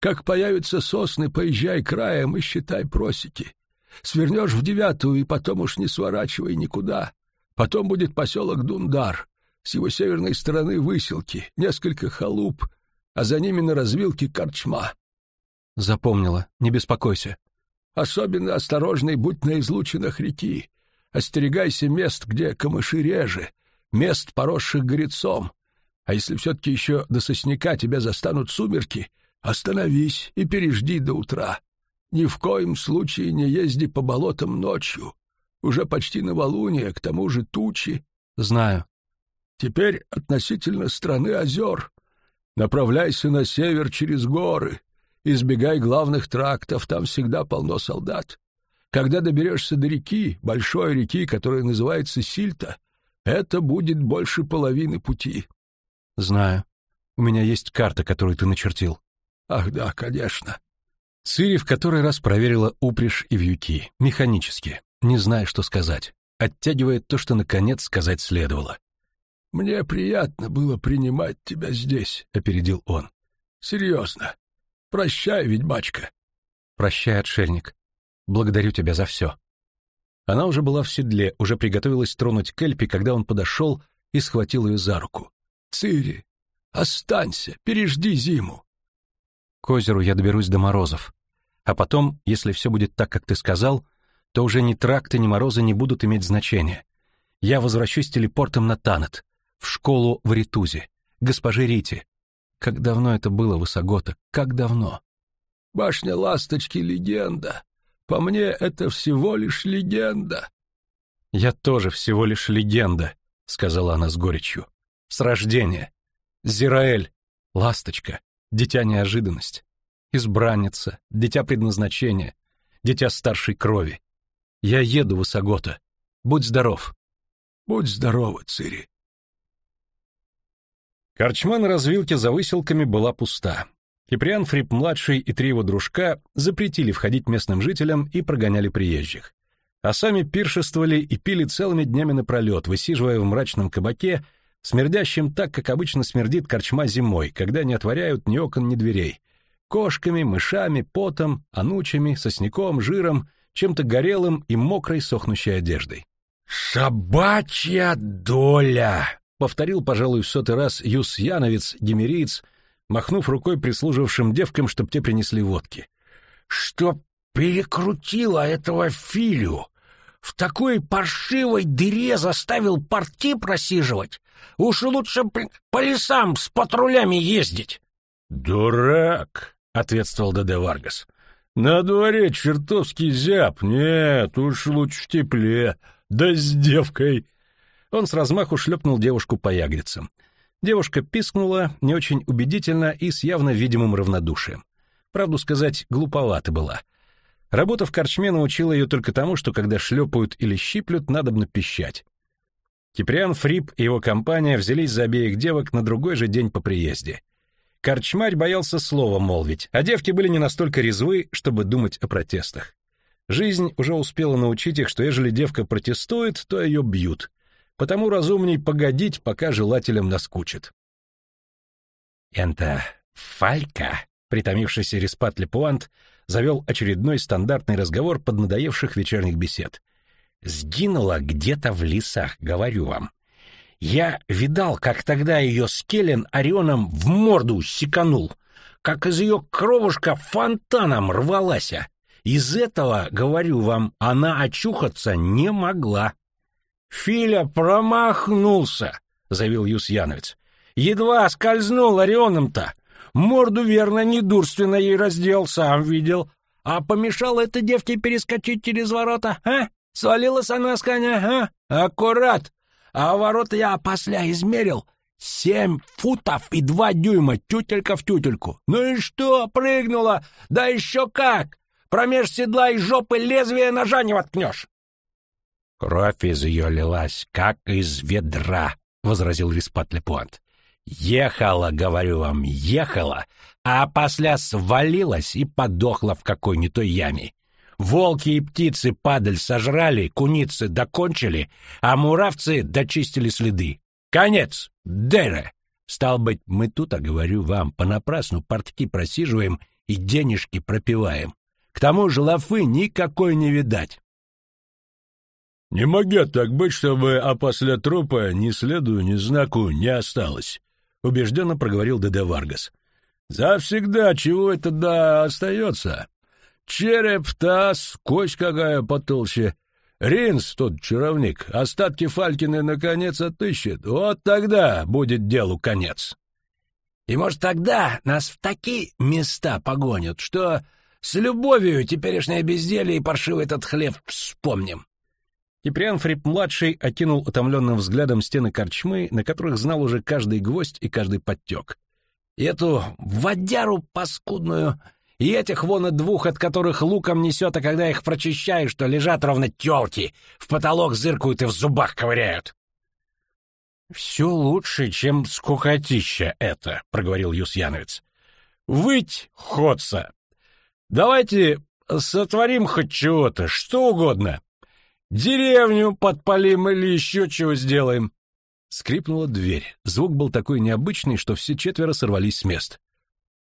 S2: Как появятся сосны, поезжай краем и считай просеки. Свернешь в девятую и потом уж не сворачивай никуда. Потом будет поселок Дундар. С его северной стороны выселки, несколько халуп, а за ними на развилке корчма. Запомнила, не беспокойся. Особенно осторожный будь на излучинах реки. Остерегайся мест, где камыши реже, мест, поросших горецом. А если все-таки еще до сосняка тебя застанут сумерки, Остановись и пережди до утра. Ни в коем случае не езди по болотам ночью. Уже почти новолуние, к тому же тучи. Знаю. Теперь относительно страны озер. Направляйся на север через горы. Избегай главных трактов, там всегда полно солдат. Когда доберешься до реки, большой реки, которая называется Сильта, это будет больше половины пути. Знаю. У меня есть карта, которую ты начертил. Ах да, конечно. Цири в который раз проверила упряжь и вьюки, механически, не зная, что сказать. оттягивая то, что наконец сказать следовало.
S6: «Мне приятно было принимать тебя здесь», — опередил он. «Серьезно. Прощай, ведьмачка».
S2: «Прощай, отшельник. Благодарю тебя за все». Она уже была в седле, уже приготовилась тронуть Кельпи, когда он подошел и схватил ее за руку.
S6: «Цири, останься, пережди зиму».
S2: «К озеру я доберусь до морозов. А потом, если все будет так, как ты сказал, то уже ни тракты, ни морозы не будут иметь значения. Я возвращусь телепортом на Танет, в школу в Ритузе, госпоже Рити. Как давно это было, Высогота, как давно?
S6: Башня Ласточки — легенда. По мне, это всего лишь легенда.
S2: Я тоже всего лишь легенда, — сказала она с горечью. С рождения. Зираэль, ласточка, дитя неожиданность, избранница, дитя предназначения, дитя старшей крови. Я еду, Высогота. Будь здоров.
S6: Будь здорова, Цири.
S1: Корчма на развилке за выселками была пуста. Киприан Фрип-младший и три его дружка запретили входить местным жителям и прогоняли приезжих. А сами пиршествовали и пили целыми днями напролет, высиживая в мрачном кабаке, смердящем так, как обычно смердит корчма зимой, когда не отворяют ни окон, ни дверей. Кошками, мышами, потом, анучами, сосняком, жиром, чем-то горелым и мокрой сохнущей одеждой.
S3: «Собачья доля!»
S1: повторил, пожалуй, в сотый раз Юс Яновец, гемериец, махнув рукой прислужившим девкам, чтоб те принесли водки.
S3: «Что перекрутила этого Филю? В такой паршивой дыре заставил порти просиживать? Уж лучше по лесам с патрулями ездить!»
S1: «Дурак!» — ответствовал Д.Д. Варгас. «На дворе чертовский зяб. Нет, уж лучше в тепле. Да с девкой!» Он с размаху шлепнул девушку по ягодицам. Девушка пискнула, не очень убедительно и с явно видимым равнодушием. Правду сказать, глуповата была. Работа в корчме научила ее только тому, что когда шлепают или щиплют, надобно пищать. Киприан Фрип и его компания взялись за обеих девок на другой же день по приезде. Корчмарь боялся слова молвить, а девки были не настолько резвы, чтобы думать о протестах. Жизнь уже успела научить их, что ежели девка протестует, то ее бьют потому разумней погодить, пока желателям наскучит.
S3: «Это Фалька?»
S1: — притомившийся Респат Лепуант завел очередной стандартный разговор под надоевших вечерних бесед.
S3: «Сгинула где-то в лесах, говорю вам. Я видал, как тогда ее Скелен Орионом в морду секанул, как из ее кровушка фонтаном рвалась. Из этого, говорю вам, она очухаться не могла. Филя промахнулся, заявил Юсьяновец. Едва скользнул Орионом-то. Морду верно недурственно ей раздел, сам видел. А помешал этой девке перескочить через ворота, а? Свалилась она с коня, а? Аккурат. А ворота я после измерил. Семь футов и два дюйма, тютелька в тютельку. Ну и что, прыгнула? Да еще как! Промеж седла и жопы лезвие ножа не воткнешь.
S5: Кровь из ее лилась, как из ведра, — возразил Виспат Лепуант. Ехала, говорю вам, ехала, а после свалилась и подохла в какой не той яме. Волки и птицы падаль сожрали, куницы докончили, а муравцы дочистили следы. Конец! Дере! Стал быть, мы тут, а говорю вам, понапрасну портки просиживаем и денежки пропиваем. К тому же лафы никакой не видать.
S6: «Не могет так быть, чтобы а после трупа ни следу, ни знаку не осталось», — убежденно проговорил Д.Д. Варгас. «Завсегда чего это да остается? Череп, таз, кость какая потолще. Ринс, тот чаровник, остатки Фалькины наконец отыщет. Вот тогда будет делу конец».
S3: «И, может, тогда нас в такие места погонят, что с любовью теперешнее безделье и паршивый этот хлеб вспомним».
S1: Киприан Фрип-младший окинул утомленным взглядом стены корчмы, на которых знал уже каждый гвоздь и каждый подтек.
S3: «Эту водяру паскудную и этих вон и двух, от которых луком несет, а когда их прочищаешь, то лежат ровно тёлки, в потолок зыркают и в зубах ковыряют».
S5: «Все лучше, чем скукотища это», — проговорил Юсьяновец.
S1: «Выть, ходца! Давайте сотворим хоть чего-то, что угодно.
S2: Деревню подпалим или еще чего сделаем.
S1: Скрипнула дверь. Звук был такой необычный, что все четверо сорвались с мест.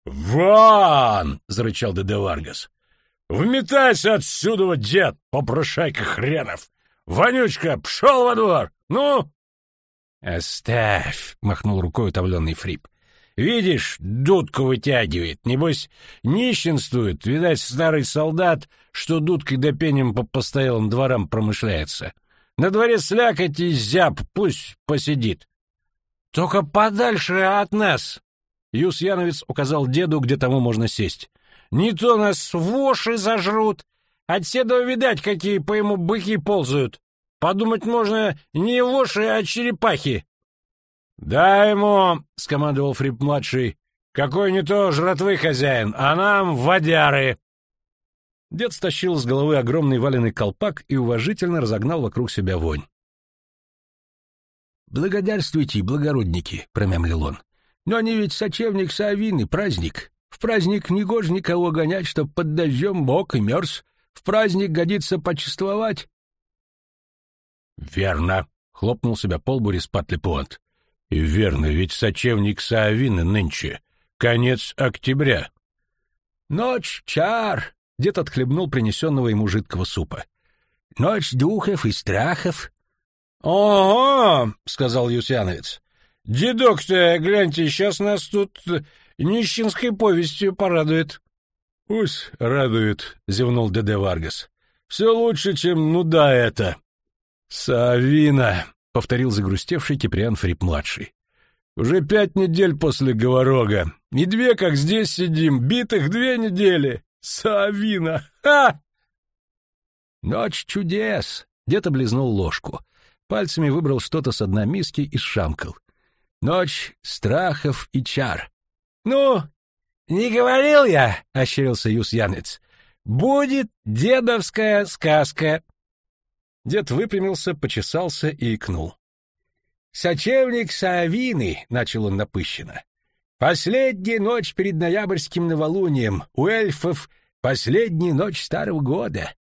S2: «Вон!» — зарычал Деде Варгас. «Вметайся отсюда, дед, попрошайка хренов! Вонючка, пшел во двор! Ну!»
S1: «Оставь!» — махнул рукой утомленный Фрип.
S2: «Видишь, дудку вытягивает. Небось, нищенствует. Видать, старый солдат, что дудкой да пением по постоялым дворам промышляется. На дворе слякоть и зяб, пусть посидит. Только подальше от нас!» Юс Яновец указал деду, где тому можно сесть. «Не то нас воши зажрут. От седова видать, какие по ему быки ползают. Подумать можно не воши, а черепахи». «Дай ему!» — скомандовал Фрип-младший. «Какой не то жратвы хозяин, а нам водяры!»
S1: Дед стащил с головы огромный валеный колпак и уважительно разогнал вокруг себя вонь.
S6: «Благодарствуйте, благородники!» — промямлил он. «Но они ведь сочевник Савины, праздник. В праздник не гоже никого гонять, чтоб под дождем мок и мерз. В праздник годится почувствовать».
S2: «Верно!» — хлопнул себя по лбу. «И верно, ведь сочевник Саавины нынче. Конец октября».
S6: «Ночь, чар!»
S1: Дед отхлебнул принесенного ему жидкого супа.
S6: «Ночь духов и страхов».
S2: «Ого!» — сказал Юсяновец. «Дедок-то, гляньте, сейчас нас тут нищенской повестью порадует».
S1: «Пусть радует», — зевнул Деде Варгас.
S2: «Все лучше, чем нуда это».
S1: «Савина», — повторил загрустевший Киприан Фрип-младший.
S2: «Уже пять недель после Говорога. Не две, как здесь сидим, битых две недели. Савина! Ха!»
S1: «Ночь чудес!» — дед облизнул ложку. Пальцами выбрал что-то с дна миски и шамкал. «Ночь страхов и чар».
S3: «Ну, не говорил я!» — ощерился Юс Янец. «Будет дедовская сказка!»
S1: Дед выпрямился, почесался и икнул.
S3: «Сочевник Саавины!» — начал он напыщенно. Последняя ночь перед ноябрьским новолунием у эльфов последняя ночь старого года.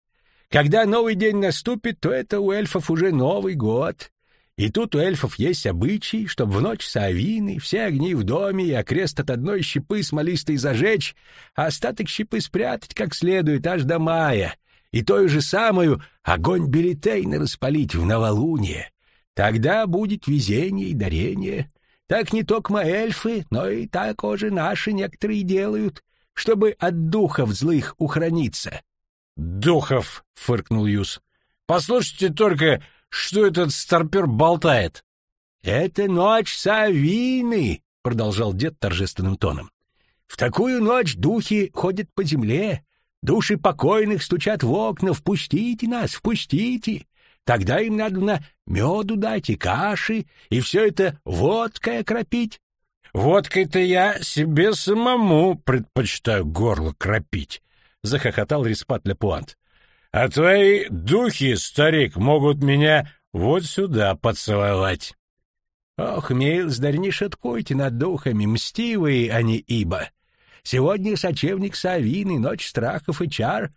S3: Когда новый день наступит, то это у эльфов уже Новый год. И тут у эльфов есть обычай, чтобы в ночь Савины все огни в доме и окрест от одной щепы смолистой зажечь, а остаток щепы спрятать как следует аж до мая, и той же самую огонь Белитейна распалить в новолуние. Тогда будет везение и дарение. Так не только эльфы, но и так уже наши некоторые делают, чтобы от духов злых ухраниться.
S2: Духов, фыркнул Юс. Послушайте только, что этот старпер болтает.
S3: Это ночь Савины, продолжал дед торжественным тоном. В такую ночь духи ходят по земле, души покойных стучат в окна: "Впустите нас, впустите!" Тогда им надо на меду дать и каши, и все это водкой окропить.
S2: Водкой-то я себе самому предпочитаю горло кропить, захохотал Респат Лепуант. А твои духи, старик, могут меня вот сюда поцеловать.
S3: Ох, милздарь, не шуткуйте над духами, мстивые они ибо. Сегодня сочевник Савины, ночь страхов и чар,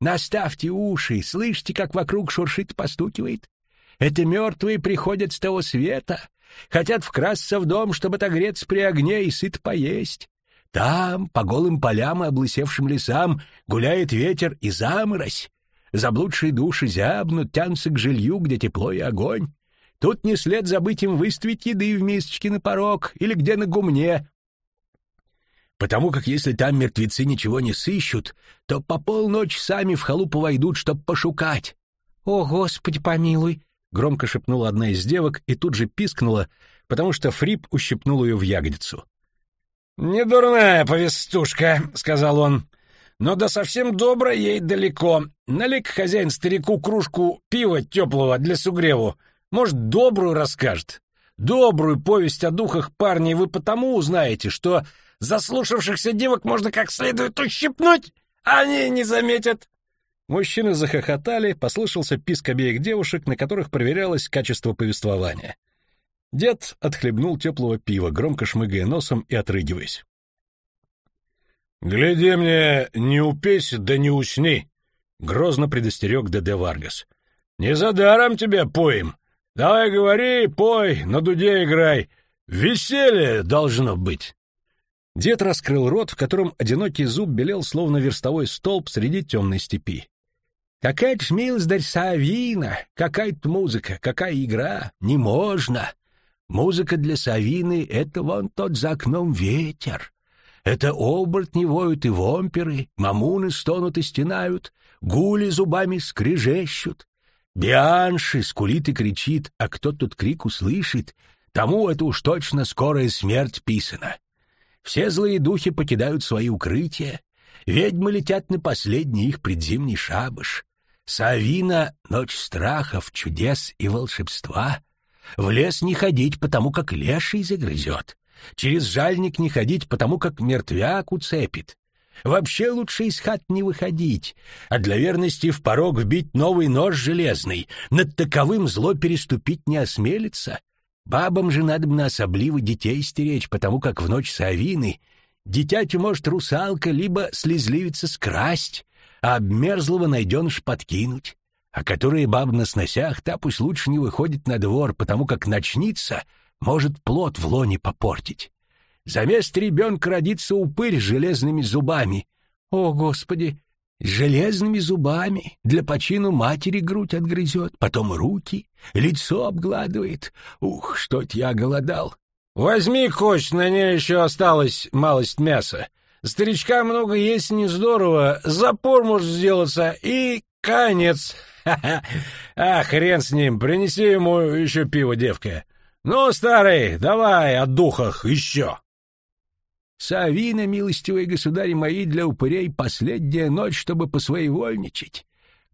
S3: Наставьте уши, слышите, как вокруг шуршит, постукивает? Это мертвые приходят с того света, хотят вкрасться в дом, чтобы отогреться при огне и сыт поесть. Там, по голым полям и облысевшим лесам, гуляет ветер и заморозь. Заблудшие души зябнут, тянутся к жилью, где тепло и огонь. Тут не след забыть им выставить еды в мисочке на порог или где на гумне, потому как если там мертвецы ничего не сыщут, то по полночь сами в халупу войдут, чтоб пошукать.
S5: — О, Господи, помилуй!
S1: — громко шепнула одна из девок и тут же пискнула, потому что Фрип ущипнул ее в ягодицу.
S2: — Не дурная повестушка, — сказал он, — но да совсем добра ей далеко. Налей хозяин старику кружку пива теплого для сугреву. Может, добрую расскажет. Добрую повесть о духах парней вы потому узнаете, что Заслушавшихся девок можно как следует ущипнуть, а они не заметят.
S1: Мужчины захохотали, послышался писк обеих девушек, на которых проверялось качество повествования. Дед отхлебнул теплого пива, громко шмыгая носом и отрыгиваясь.
S2: «Гляди мне, не упейся, да не усни!» — грозно предостерег Д.Д. Варгас.
S6: Не за даром тебя поем. Давай говори, пой, на дуде играй. Веселье должно быть.
S2: Дед раскрыл рот, в котором одинокий зуб белел, словно верстовой столб среди темной степи. «Какая-то ж милость Савина! Какая-то музыка, какая игра! Не можно! Музыка для Савины — это вон тот за окном ветер. Это оборотни воют и вомперы, мамуны стонут и стенают, гули зубами скрежещут. Бианши скулит и кричит, а кто тут крик услышит, тому это уж точно скорая смерть писана. Все злые духи покидают свои укрытия, ведьмы летят на последний их предзимний шабаш. Савина — ночь страхов, чудес и волшебства. В лес не ходить, потому как леший загрызет. Через жальник не ходить, потому как мертвяк уцепит. Вообще лучше из хат не выходить, а для верности в порог вбить новый нож железный, над таковым зло переступить не осмелится. Бабам же надо бы особливо детей стеречь, потому как в ночь Савины дитяти может русалка либо слезливица скрасть, а обмерзлого найденыш подкинуть. А которые баб на сносях, та пусть лучше не выходит на двор, потому как начнится, может плод в лоне попортить. Замест ребенка родится упырь с железными зубами. О, Господи! С железными зубами для почину матери грудь отгрызет, потом руки, лицо обгладывает. Ух, что-то я голодал.
S6: Возьми кость, на ней еще осталось малость мяса. Старичка много есть не здорово, запор может сделаться, и конец. Ха-ха. А, хрен с ним, принеси ему еще пиво, девка. Ну, старый, давай о духах еще.
S2: Савина, милостивые государи мои, для упырей последняя ночь, чтобы посвоевольничать.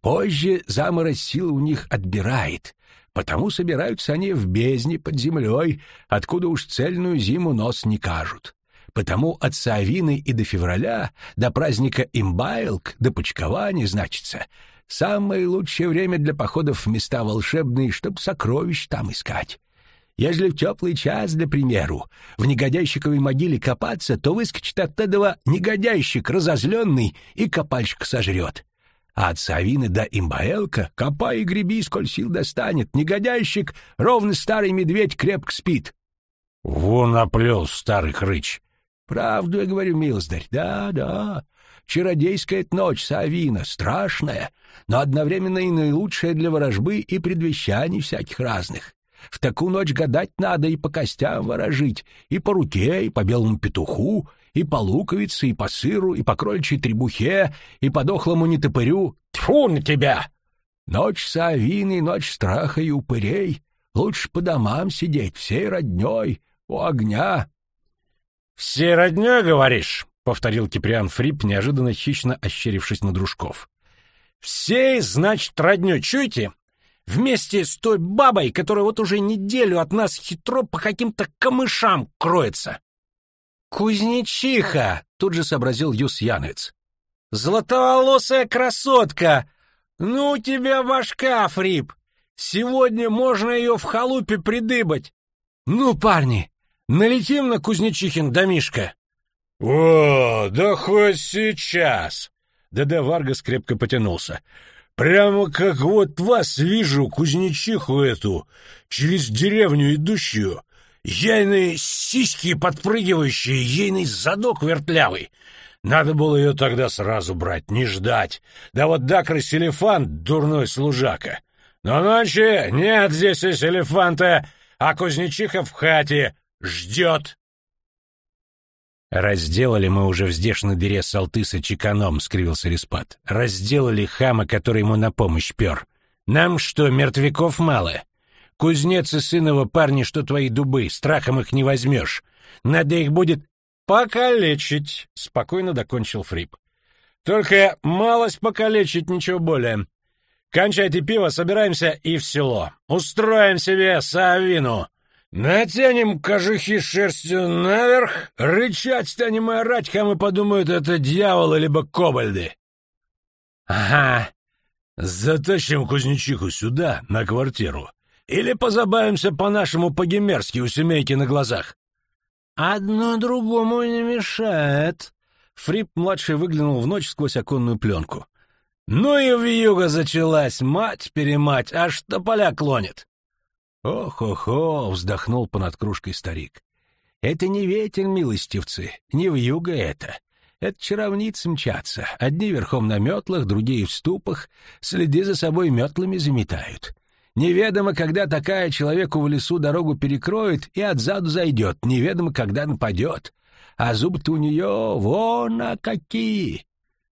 S2: Позже заморозь сил у них отбирает, потому собираются они в бездне под землей, откуда уж цельную зиму нос не кажут. Потому от Савины и до февраля, до праздника Имбайлк, до почкования, значится, самое лучшее время для походов в места волшебные, чтоб сокровищ там искать. Ежели в теплый час, для примеру, в негодяйщиковой могиле копаться, то выскочит оттуда негодяйщик разозленный и копальщик сожрет. А от Савины до Имбаэлка копай и греби, сколь сил достанет. Негодяйщик, ровно старый медведь, крепко спит.
S6: — Вон оплел старый хрыч.
S2: — Правду я говорю, милздарь, да-да. Чародейская ночь, Савина, страшная, но одновременно и наилучшая для ворожбы и предвещаний всяких разных. В такую ночь гадать надо и по костям ворожить, и по руке, и по белому петуху, и по луковице, и по сыру, и по крольчей требухе, и по дохлому нетопырю. Тьфу на тебя! Ночь Савины, ночь страха и упырей. Лучше по домам сидеть, всей роднёй, у огня.
S6: — Всей роднёй, говоришь? — повторил Киприан Фрип, неожиданно хищно ощерившись на дружков. — Всей, значит, роднёй, чуете? Вместе с той бабой, которая вот уже неделю от нас хитро по каким-то камышам кроется.
S2: «Кузнечиха!» — тут же сообразил Юс Янец.
S6: «Златоволосая красотка! Ну тебя башка, Фрип! Сегодня можно ее в халупе придыбать! Ну, парни, налетим на Кузнечихин домишко!» «О, да хоть сейчас!» ДД Варгас крепко потянулся. Прямо как вот вас вижу, кузнечиху эту, через деревню идущую, ейные сиськи подпрыгивающие, ейный задок вертлявый. Надо было ее тогда сразу брать, не ждать. Да вот Дакрыс элефант, дурной служака. Но ночи нет здесь и элефанта, а кузнечиха в хате ждет.
S3: «Разделали мы уже в здешней дыре Салтыса чеканом», — скривился Респат. «Разделали хама, который ему на помощь пер. Нам что, мертвяков мало? Кузнец и сынова парни, что твои дубы, страхом их не возьмешь. Надо их будет покалечить», — спокойно докончил Фрип. «Только малость покалечить, ничего более. Кончайте пиво, собираемся и в село. Устроим себе савину». Натянем кожухи шерстью наверх, рычать станем и орать, хамы подумают, это дьяволы либо кобальды. Ага, затащим кузнечиху сюда, на квартиру, или позабавимся по-нашему по-гемерски у семейки на глазах.
S2: Одно другому не мешает. Фрип-младший выглянул в ночь сквозь оконную пленку.
S6: Ну и вьюга зачалась, мать-перемать, аж тополя клонит.
S2: «Ох-охо!» — вздохнул понад кружкой старик. «Это не ветер, милостивцы, не вьюга это. Это чаровницы мчатся. Одни верхом на метлах, другие в ступах, следи за собой метлами заметают. Неведомо, когда такая человеку в лесу дорогу перекроет и отзаду зайдет, неведомо, когда нападет. А зубы-то у нее вон а какие!»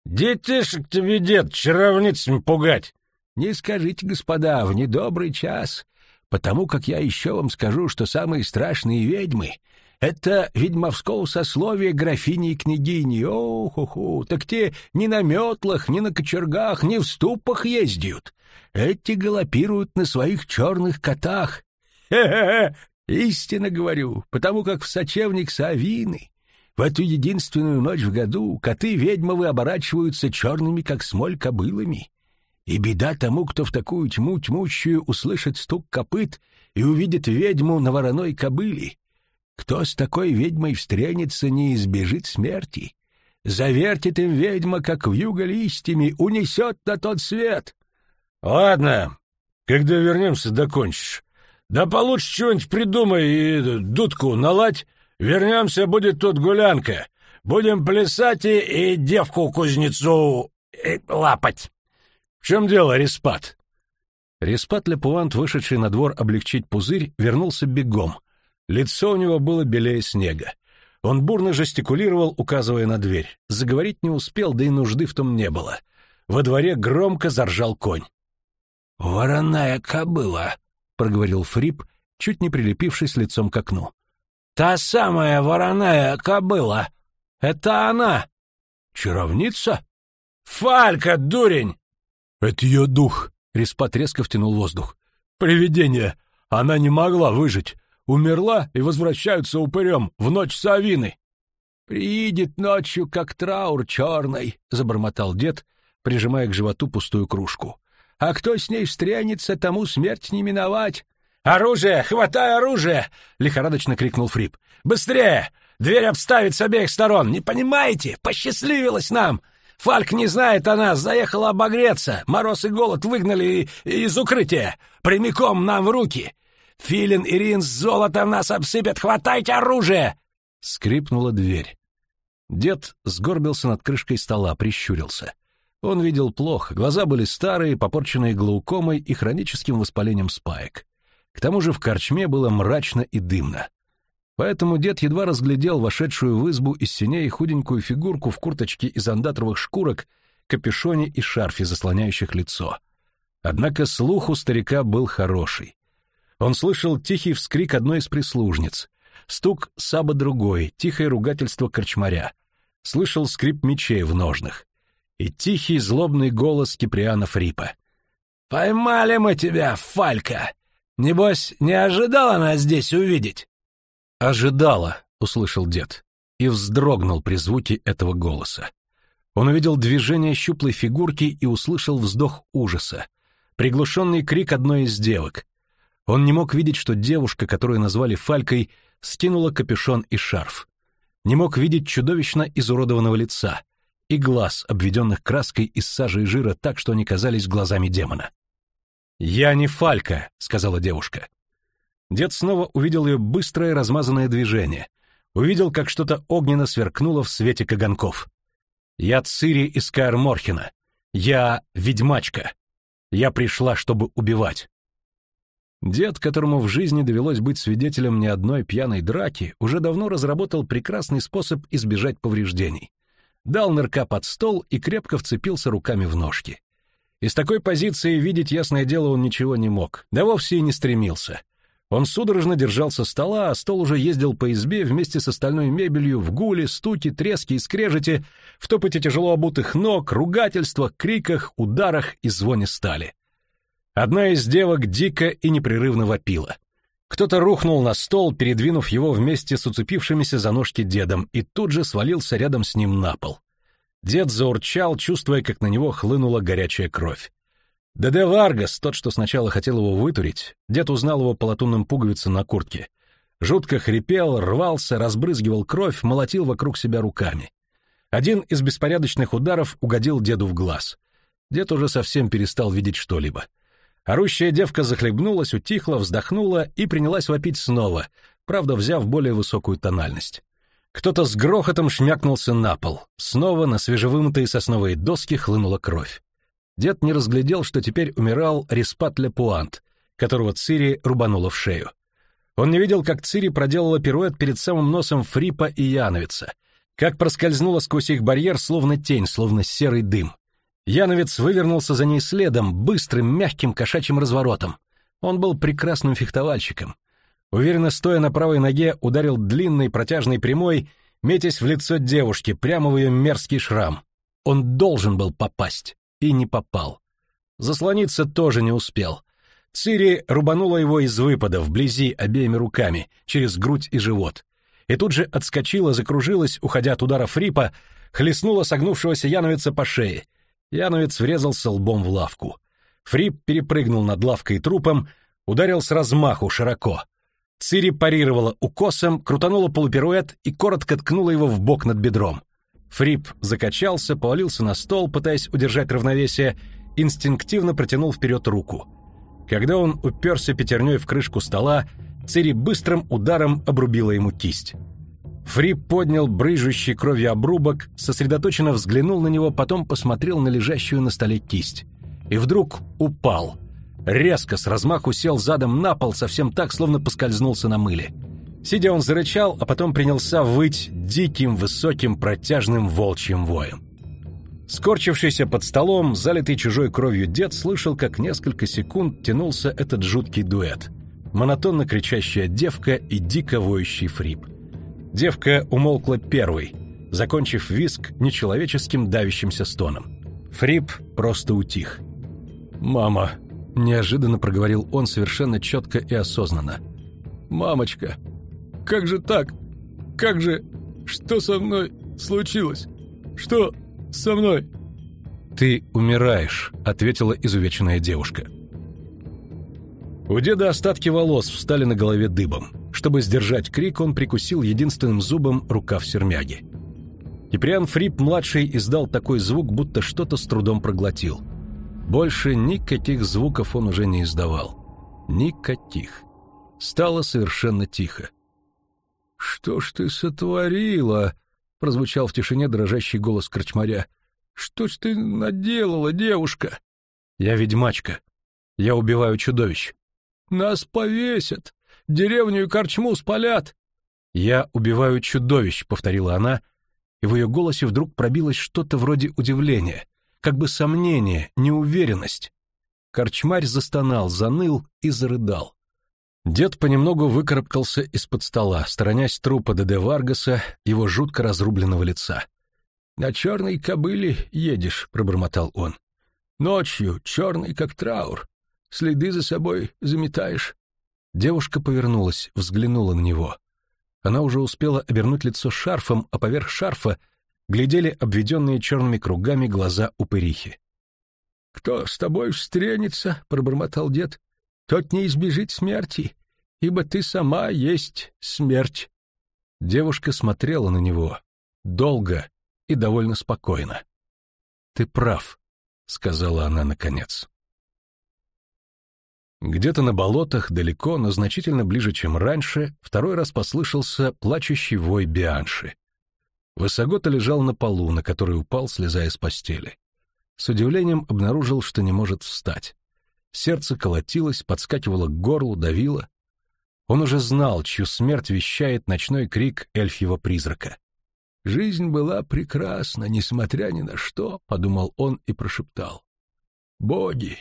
S6: «Детишек тебе, дед, чаровницами пугать!»
S2: «Не скажите, господа, в недобрый час потому как я еще вам скажу, что самые страшные ведьмы — это ведьмовского сословия графини и княгини. Ох-охо, так те ни на метлах, ни на кочергах, ни в ступах ездят. Эти галопируют на своих черных котах. Хе-хе-хе, истинно говорю, потому как в сочевник Савины в эту единственную ночь в году коты ведьмовы оборачиваются черными, как смоль, кобылами. И беда тому, кто в такую тьму тьмущую услышит стук копыт и увидит ведьму на вороной кобыле. Кто с такой ведьмой встретится, не избежит смерти. Завертит им ведьма, как вьюга листьями, унесет на тот свет.
S6: — Ладно, когда вернемся, докончишь. Да получше чего-нибудь придумай и дудку наладь. Вернемся, будет тут гулянка. Будем плясать и, и девку-кузнецу э, лапать. «В чем дело, Респат?»
S2: Респат Лепуант, вышедший на двор облегчить пузырь, вернулся бегом. Лицо у него было белее снега. Он бурно жестикулировал, указывая на дверь. Заговорить не успел, да и нужды в том не было. Во дворе громко заржал конь.
S6: «Вороная кобыла», — проговорил Фрип, чуть не прилепившись лицом к окну. «Та самая вороная кобыла! Это она!»
S2: «Чаровница?»
S6: «Фалька, дурень!
S2: «Это ее дух!» — Респат резко втянул воздух. «Привидение! Она не могла выжить! Умерла и возвращаются упырем в ночь Савины!» «Приидет ночью, как траур черный!» — забормотал дед, прижимая к животу пустую кружку. «А кто с ней встрянется, тому смерть не миновать!»
S6: «Оружие! Хватай оружие!» — лихорадочно крикнул Фрип. «Быстрее! Дверь обставить с обеих сторон! Не понимаете? Посчастливилось нам! Фальк не знает о нас, заехала обогреться. Мороз и голод выгнали из укрытия. Прямиком нам в руки. Филин и Рин с золотом нас обсыпят. Хватайте оружие!»
S2: Скрипнула дверь. Дед сгорбился над крышкой стола, прищурился. Он видел плохо, глаза были старые, попорченные глаукомой и хроническим воспалением спаек. К тому же в корчме было мрачно и дымно. Поэтому дед едва разглядел вошедшую в избу из синей худенькую фигурку в курточке из андатровых шкурок, капюшоне и шарфе, заслоняющих лицо. Однако слух у старика был хороший. Он слышал тихий вскрик одной из прислужниц, стук саба другой, тихое ругательство корчмаря, слышал скрип мечей в ножнах и тихий злобный голос Киприана Фрипа.
S6: «Поймали мы тебя, Фалька! Небось, не ожидала нас здесь увидеть?»
S2: «Ожидала», — услышал дед, и вздрогнул при звуке этого голоса. Он увидел движение щуплой фигурки и услышал вздох ужаса, приглушенный крик одной из девок. Он не мог видеть, что девушка, которую назвали Фалькой, скинула капюшон и шарф. Не мог видеть чудовищно изуродованного лица и глаз, обведенных краской из сажи и жира так, что они казались глазами демона. «Я не Фалька», — сказала девушка. Дед снова увидел ее быстрое размазанное движение. Увидел, как что-то огненно сверкнуло в свете каганков. «Я Цири из Каэр Морхена. Я ведьмачка. Я пришла, чтобы убивать». Дед, которому в жизни довелось быть свидетелем не одной пьяной драки, уже давно разработал прекрасный способ избежать повреждений. Дал нырка под стол и крепко вцепился руками в ножки. Из такой позиции видеть ясное дело он ничего не мог, да вовсе и не стремился. Он судорожно держался стола, а стол уже ездил по избе вместе с остальной мебелью в гуле, стуке, треске и скрежете, в топоте тяжело обутых ног, ругательствах, криках, ударах и звоне стали. Одна из девок дико и непрерывно вопила. Кто-то рухнул на стол, передвинув его вместе с уцепившимися за ножки дедом, и тут же свалился рядом с ним на пол. Дед заурчал, чувствуя, как на него хлынула горячая кровь. Деде Варгас, тот, что сначала хотел его вытурить, дед узнал его по латунным пуговицам на куртке. Жутко хрипел, рвался, разбрызгивал кровь, молотил вокруг себя руками. Один из беспорядочных ударов угодил деду в глаз. Дед уже совсем перестал видеть что-либо. Орущая девка захлебнулась, утихла, вздохнула и принялась вопить снова, правда, взяв более высокую тональность. Кто-то с грохотом шмякнулся на пол. Снова на свежевымытые сосновые доски хлынула кровь. Дед не разглядел, что теперь умирал Респат Лепуант, которого Цири рубанула в шею. Он не видел, как Цири проделала пируэт перед самым носом Фрипа и Яновица, как проскользнула сквозь их барьер, словно тень, словно серый дым. Яновец вывернулся за ней следом, быстрым, мягким кошачьим разворотом. Он был прекрасным фехтовальщиком. Уверенно стоя на правой ноге, ударил длинной протяжной прямой, метясь в лицо девушки, прямо в ее мерзкий шрам. Он должен был попасть, и не попал. Заслониться тоже не успел. Цири рубанула его из выпада вблизи обеими руками, через грудь и живот. И тут же отскочила, закружилась, уходя от удара Фрипа, хлестнула согнувшегося Яновица по шее. Яновец врезался лбом в лавку. Фрип перепрыгнул над лавкой и трупом, ударил с размаху широко. Цири парировала укосом, крутанула полупируэт и коротко ткнула его в бок над бедром. Фрип закачался, повалился на стол, пытаясь удержать равновесие, инстинктивно протянул вперед руку. Когда он уперся пятерней в крышку стола, Цири быстрым ударом обрубила ему кисть. Фрип поднял брыжущий кровью обрубок, сосредоточенно взглянул на него, потом посмотрел на лежащую на столе кисть. И вдруг упал — резко с размаху сел задом на пол, совсем так, словно поскользнулся на мыле. Сидя он зарычал, а потом принялся выть диким, высоким, протяжным волчьим воем. Скорчившийся под столом, залитый чужой кровью дед слышал, как несколько секунд тянулся этот жуткий дуэт. Монотонно кричащая девка и дико воющий фрип. Девка умолкла первой, закончив виск нечеловеческим давящимся стоном. Фрип просто утих. «Мама!» Неожиданно проговорил он совершенно четко и осознанно. «Мамочка, как же так? Как же... Что со мной случилось? Что со мной?» «Ты умираешь», — ответила изувеченная девушка. У деда остатки волос встали на голове дыбом. Чтобы сдержать крик, он прикусил единственным зубом рукав сермяги. Киприан Фрип-младший издал такой звук, будто что-то с трудом проглотил — больше никаких звуков он уже не издавал. Никаких. Стало совершенно тихо. «Что ж ты сотворила?» — прозвучал в тишине дрожащий голос корчмаря. «Что ж ты наделала, девушка?» «Я ведьмачка. Я убиваю чудовищ». «Нас повесят! Деревню и корчму спалят!» «Я убиваю чудовищ», — повторила она, и в ее голосе вдруг пробилось что-то вроде удивления как бы сомнение, неуверенность. Корчмарь застонал, заныл и зарыдал. Дед понемногу выкарабкался из-под стола, сторонясь трупа Деде Варгаса, его жутко разрубленного лица. «На черной кобыле едешь», — пробормотал он. «Ночью черный, как траур. Следы за собой заметаешь». Девушка повернулась, взглянула на него. Она уже успела обернуть лицо шарфом, а поверх шарфа глядели обведенные черными кругами глаза упырихи. — Кто с тобой встретится, — пробормотал дед, — тот не избежит смерти, ибо ты сама есть смерть. Девушка смотрела на него долго и довольно спокойно. — Ты прав, — сказала она наконец. Где-то на болотах, далеко, но значительно ближе, чем раньше, второй раз послышался плачущий вой Бианши. Высогота лежал на полу, на который упал, слезая с постели. С удивлением обнаружил, что не может встать. Сердце колотилось, подскакивало к горлу, давило. Он уже знал, чью смерть вещает ночной крик эльфьего призрака. «Жизнь была прекрасна, несмотря ни на что», — подумал он и прошептал. «Боги,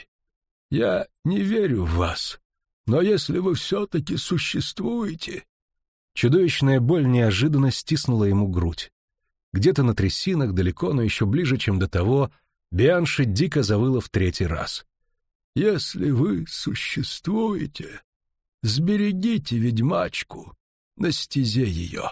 S2: я не верю в вас, но если вы все-таки существуете...» Чудовищная боль неожиданно стиснула ему грудь. Где-то на трясинах, далеко, но еще ближе, чем до того, Бианши дико завыла в третий раз. «Если вы существуете, сберегите ведьмачку на стезе ее».